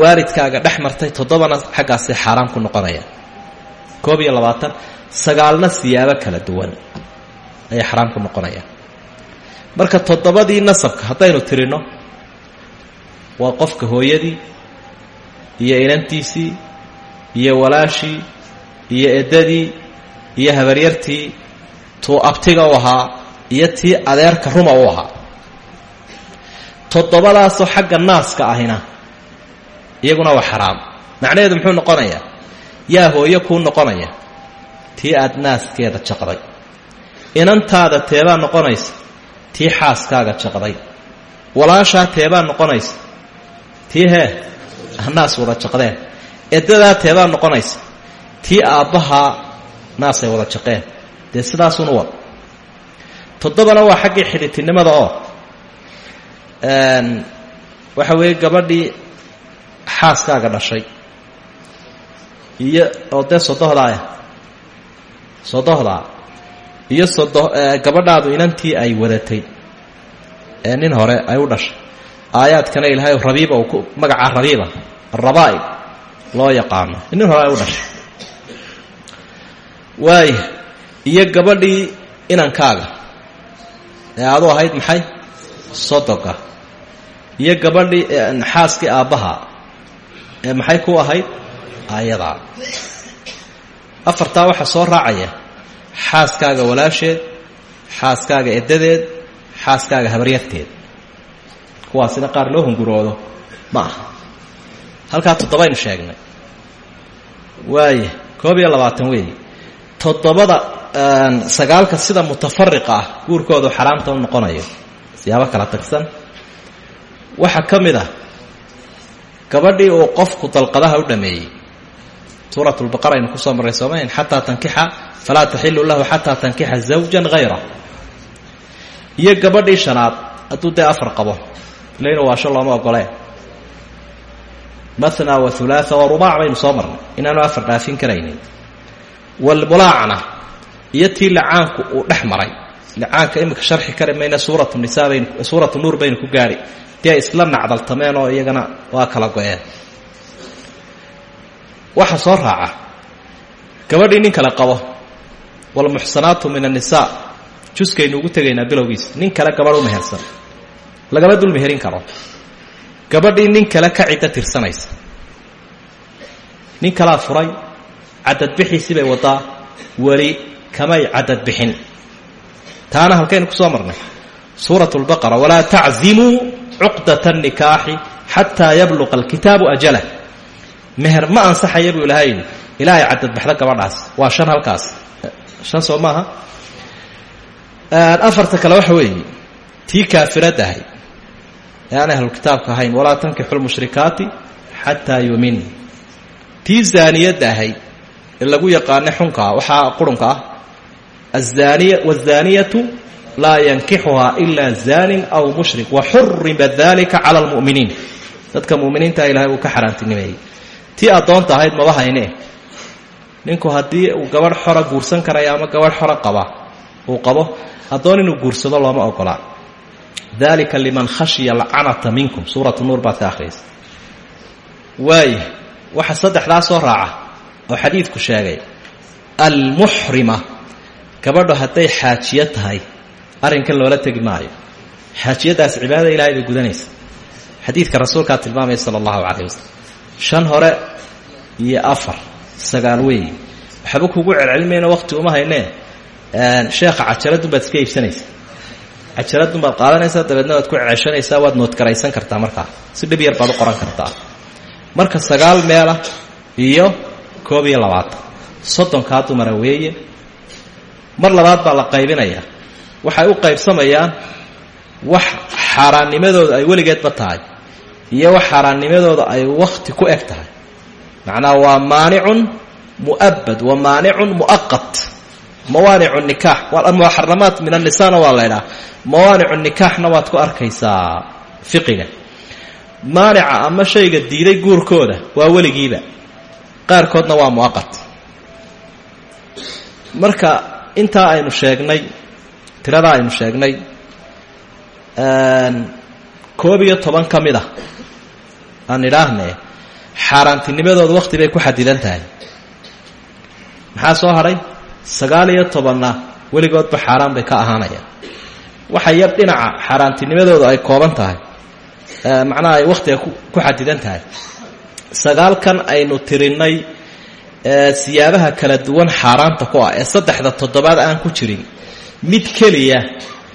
[SPEAKER 1] waalidkaaga dhex martay toddobana xaggaasi ku noqonaya koob iyo labaatan sagaalna siyaabo kala duwan ayay xaraam ku noqonayaan. Marka toddobadii nasabka haddaynu tirinno waa qofka hooyadii iyo inantiisii iyo walaashii iyo eddadii iyo habaryartii tuu abtiga u ahaa iyo tii adeerka ruma u ahaa. Toddobadaasoo xagga naaska ahina iyaguna waa xaraam. Macnaheedu muxuu noqonayaa yaa hooyo kuu noqonaya. Tii aada naaskeeda jaqday. Inantaada teebaa noqonaysa tii xaaskaaga jaqday. Walaashaa teebaa noqonaysa tii hee naas wada jaqdeen. Eddadaa teebaa noqonaysa tii aabbahaa naasay wada jaqeen. Dee sidaasunu wad. Toddobana waa xaggii xidhitinimada oo waxa weeye gabadhii xaaskaaga dhashay iyo oo dee sodohdaah sodohdaa iyo sodo gabadhaadu inantii ay wadatay ee nin hore ay u dhashay aayaadkana ilaahay rabiiba uu ku magacaa rabiiba arabaa'ib loo yaqaano nin hore ay u dhashay waaya iyo gabadhii inankaaga ee adu ahayd maxay sodoga iyo gabadhii xaaskii aabbaha ee maxay ku ahayd aayadaa afartaa waxaa soo raacaya. Xaaskaaga walaasheed xaaskaaga eddadeed xaaskaaga habaryarteed. Kuwaasina qaar loo hunguroodo. Ma aha. Halkaa toddobaynu sheegnay. Waaya koob iyo labaatan weeye toddobada sagaalka sida mutafariqa ah guurkoodu xaraamta u noqonayo. Siyaabo kala tagsan. Waxaa ka mid ah gabadhii uu qofku dalqadaha u dhameeyey suurat lbaqara aynu ku soo marray soomayn xataa tankixa falaa taxilu lahu xataa tankixa zawjan hayra iyo gabadhii shanaad hadduu dee afar qabo ilayna waasho looma ogolee mathna wa hulaatha wa rubaac baynu soo marnay inaanu afar dhaafin karaynin. Walmulaacna iyo tii licaanku uu dhex maray licaanka imika sharxi kari mayna suuratu nisaa baynu suuratu nuur baynu ku isla nacdaltameen oo iyagana waa kala go-een waxa soo raaca. Gabadhii nin kale qabo. Walmuxsanaatu min annisaa juskaynu ugu tegaynaa bilowgiisa nin kale gabadh u mehersan lagama dul meherin karo. Gabadhii nin kale ka ciddo tirsanaysa. Nin kalaa furay. Cadadbixiisii bay wadaa weli kamay cadadbixin taana halkaynu ku soo marnay. Suurat lbaqara walaa taczimuu cuqdat annikaaxi xataa yabluqa alkitaabu ajalah meher ma ansaxaya buu ilahay yidhi. Ilaa ay cadadbaxdo gabadhaas. Waa shan halkaas. Shan soo maaha. Afarta kale waxa weeye tii kaafirad ahay. Ee aan ahlukitaabka ahayn walaa tankixu lmushrikaati xataa yumin. Tii zaaniyadda ahay ee lagu yaqaana xunkaa waxaa qurunka ah. Aaniy wاzaaniyatu laa yankixuhaa zaanin aw mushrik waxurima dalika cala lmu'miniin dadka mu'miniinta ilahay uu ka xaaraantinimeeyey tii addoonta ahayd maba hayne ninku haddii uu gabadh xora guursan karaya ama gabadh xora qaba uu qabo addoon inuu guursado looma ogolaa dalika liman khashiya alcanata minkum suuratu nuur baad ka akhriyaysa waxa saddexdaa soo raaca oo xadiidku sheegay. Almuxrima gabadho hadday xaajiyo tahay arrinkan loola tegi maayo. Xaajiyadaas cibaadada bay gudanaysa xadiidka rasuulkaa tilmaamaya sala allahu calayh shan hore iyo afar sagaal weey waxba kugu celcelimayna waqti uma haynee sheekha cajaradun baad iska iibsanaysaa. Cajaradun baad qaadanaysaa dabeedna waad ku ceshanaysaa waad noodgaraysan kartaa markaa. Si dhib yar baad u qoran kartaa. Marka sagaal meela iyo koob iyo labaatan soddonkaa dumara weeye. Mar labaad baa la qaybinayaa. Waxay u qaybsamayaan wax xaaraannimadooda ay weligeedba tahay iyo wax ay wakhti ku eg tahay. Macnaha waa maanicun mu'abad wa maanicun mu'aqat mawaanicu nikaax muxaramaat min annisaana waa la ydhaha mawaanicu nikaaxna waad ku arkaysaa fiqiga. Maanica ama shayga diiday guurkooda waa weligiiba. Qaarkoodna waa mu'aqat marka intaa aynu sheegnay tiradaa aynu sheegnay koob iyo toban ka mid a aan idhaahne xaaraantinimadooda wakhti bay ku xadidan tahay. Maxaa soo hadhay sagaal iyo tobanna weligoodba xaaraan bay ka ahaanayaan. Waxa yar dhinaca xaaraantinimadooda ay kooban tahay macnaha ay wakhtiga ku xadidan tahay. Sagaalkan aynu tirinnay siyaabaha kala duwan xaaraanta ku ah ee saddexda toddobaad aan ku jirin mid keliya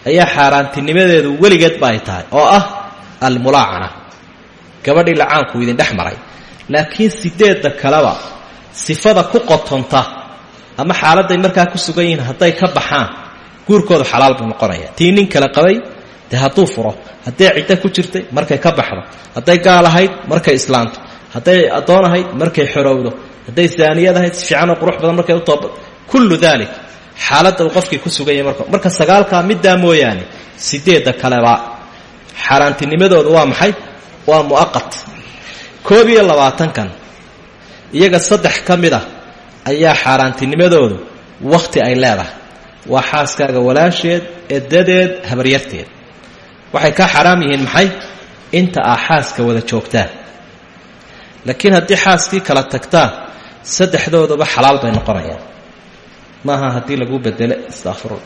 [SPEAKER 1] ayaa xaaraantinimadeedu weligeedba ay tahay oo ah almulaacana gabadhii lacaanku idin dhex maray. Laakiin sideedda kaleba sifada ku qotonta ama xaaladday markaa ku sugan yihiin hadday ka baxaan guurkoodu xalaal buu noqonaya tii nin qabay dee hadduu furo ku jirtay markay ka baxdo. Hadday gaal ahayd markay islaanto. Hadday addoon ahayd markay xorowdo. Hadday saaniyad ahayd si fiicanoo qurux badan markay u tooba kullu daalik. Xaaladda qofkii ku sugan yahay marka marka sagaalkaa middaa mooyaane sideedda kaleba xaaraantinimadoodu waa maxay waa mu'aqat koob iyo labaatankan iyaga saddex ka mid ah ayaa xaaraantinimadoodu wakhti ay leedahay. Waa xaaskaaga walaasheed edadeed habaryarteed waxay ka xaraam yihiin maxay? Inta ah xaaska wada joogtaan laakiin haddii xaaskii kala tagtaan saddexdooduba xalaal bay noqonayaan. Maaha haddii lagu bedele istakfirun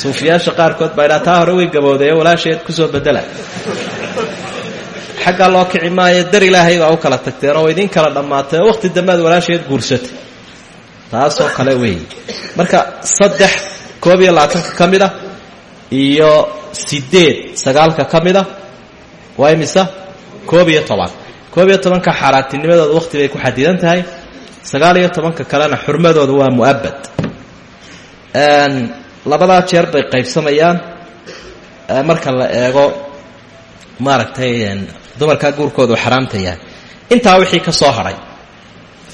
[SPEAKER 1] suufiyaasha qaarkood baa taa hore way gaboodeeyo walaasheed ku soo bedela xaggaa loo kici maayo dar ilaahay baa u kala tagteen oo idin kala dhammaatay oo waqti dambead walaasheed guursatay. Taasoo kale weeye marka saddex koob iyo labaatanka ka mid ah iyo sideed sagaalka ka mid ah waa imisa? Koob iyo toban. Koob iyo tobanka xaaraantinimadooda waqti bay ku xadidan tahay. Sagaal iyo tobanka kalena xurmadooda waa mu'abad labadaa jeer bay qaybsamayaan. Marka la eego maaragtay dumarkaa guurkooda u xaraamta intaa wixii ka soo hadhay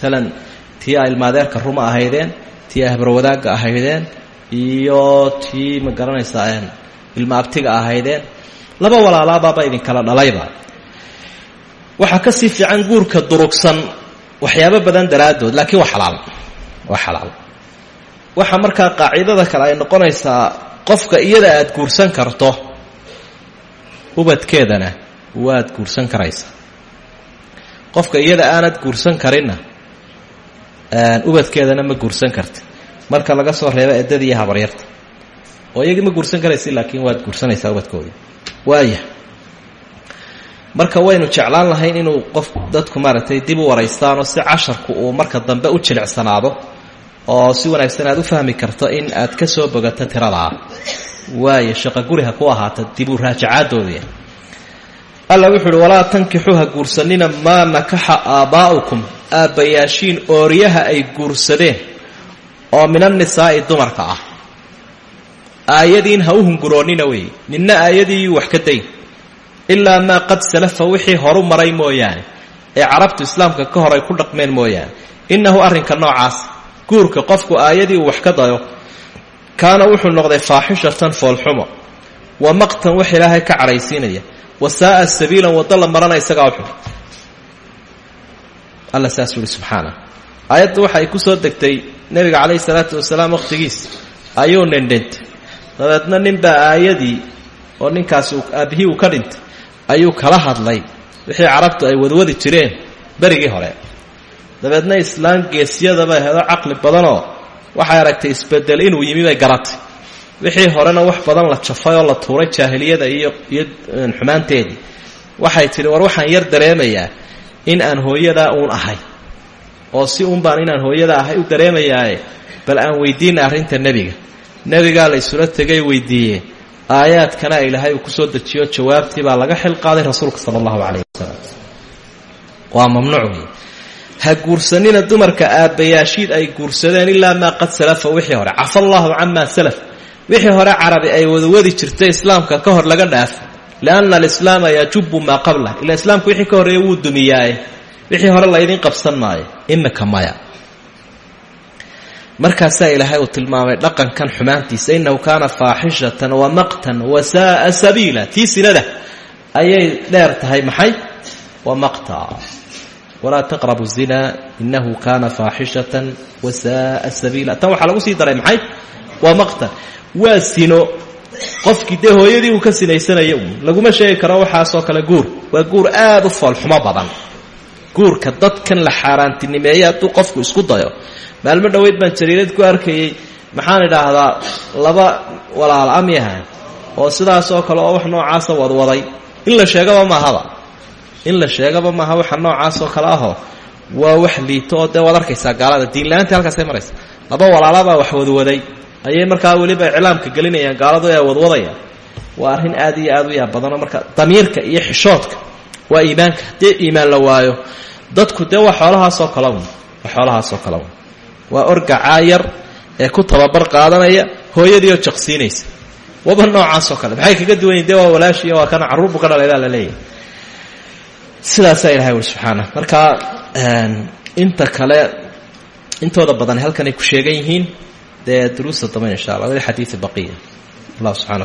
[SPEAKER 1] maalan tii a ilmaadeerka ruma ahaydeen tii a habarwadaagga ahaydeen iyo tii ma garanaysaa ilma ahaydeen laba walaalaabaaba idinkala dhalayba. Waxaa ka sii fiican guurka durugsan waxyaabo badan daraaddood laakiin waa xalaal waa xalaal. Waxaa markaa qaacidada kale ay noqonaysaa qofka iyada aad guursan karto ubadkeedana waad guursan karaysaa qofka iyada aanad guursan karinna ubadkeedana ma guursan karti. Marka laga soo reebo eddada iyo habaryarta oo iyagii ma guursan karaysi laakiin waad guursanaysaa ubadkoodii waaya marka waynu jeclaan lahayn inuu qof dadku maaragtay dib u waraystaanoo si casharku uu marka dambe u jilicsanaado oo si wanaagsan aad u fahmi karto in aad ka soo bogato tiradaa waayo shaqo guri ha ku ahaata dib u raajacaadooda alla wuxu uhi walaa tankixuu ha guursanina maa nakaxa aabbaa'ukum aabbayaashiin ooryaha ay guursadeen oo min annisaa'i dumarka ah. Aayadiin ha u hunguroonnina weeye ninna aayadiiyuu wax ka dayn ilaa maa qad salafa wixii horu maray mooyaane. Ee carabtu islaamka ka hor ay ku dhaqmeen mooyaane. Innahu arrinka noocaas guurka qofku aayadii uu wax ka dayo kaana wuxuu noqday faaxishatan foolxumo. Wa maqtan wax ilaahay ka cadhaysiinaya wa saa'a sabiilan waddo la marana isagaa uxun alla saasuu ihi subxaana aayadda waxa ku soo degtay nebiga calayhi salaatu wasalaam wakhtigiis ayuu nindhintay dabeedna ninbaa aayadii oo ninkaasi aabbihii uu ka dhintay ayuu kala hadlay wixii carabtu ay wadwadi jireen berigii hore dabeedna islaan geesyadaba hedo caqli badanoo waxay aragtay isbeddel inuu yimi bay garatay wixii horena wax badan la jafay oo la tuuray jaahiliyada iyo iyo xumaanteedii waxay tidhi war waxaan yar dareemayaa in aan hooyadaa uun ahay oo si uun baan inaan hooyada ahay u dareemayaaye bal aan weydiina arrinta nebiga. Nebigaa la isula tegay weydiiyeen aayaadkana ilaahay uu ku soo dejiyo jawaabtii baa laga xil qaaday rasuulka sala allahu calayh wasalam waa mamnuuc wey ha guursanina dumarka aabbayaashiid ay guursadeen ilaa maa qad salafa wixii hore. Cafa allahu camaa salaf wixii hore carabi ay wadawadi jirtay islaamka ka hor laga dhaafo lianna alislaama yajubu maa qablah ila islaamku wixii ka horreeya wuu dumiyaaye. Wixii hore laydin qabsan maayo. Imika maya. Markaasaa ilaahay uu tilmaamay dhaqankan xumaantiisa innahu kaana faaxishatan wa maqtan wa saa'a sabiila. Tii sinada ayay dheer tahay maxay? Wa maqta. Walaa taqrabu zina inahu kaana faaxishatan wa saa'a sabiila. Tan waxaa lagu sii waa sino. Qofkii dee hooyadii uu ka sinaysanaya uun laguma sheegi karo waxaasoo kale guur. Waa guur aada u foolxumo badan. Guurka dadkan la xaaraantinimeeyey hadduu qofku isku dayo. Maalmo dhoweyd baan jariirad ku arkayey maxaan idhaahdaa laba walaal amyaha oo sidaasoo kale oo wax noocaasa wadwaday in la sheegaba maahaba in la sheegaba maaha waxa noocaasoo kale ahoo waa wax liito oo dee waad arkaysaa gaalada. Diinla-aantii halkaasay maraysa. Laba walaalabaa wax wadwaday ayay markaa weliba iclaamka gelinayaan gaaladu ee wadwadayaan. Waa arrin aad iyo aad u yaab badanoo marka damiirka iyo xishoodka waa iimaanka haddii iimaan la waayo dadku dee waa xoolahaasoo kale un waa xoolahaasoo kale un waa orgacaa yar ee ku tababar qaadanaya hooyadiioo jaqsiinaysa. Waba noocaasoo kale maxay kaga duwan yihiin dee waa walaashiiyo waa kana carruurbu ka dhalaydaa la leeyahay. Sidaasaa ilahay uri subxaana marka inta kale intooda badan halkanay ku sheegan yihiin dee duruusta dambe insha allah wali xadiidi baqiya allah subxana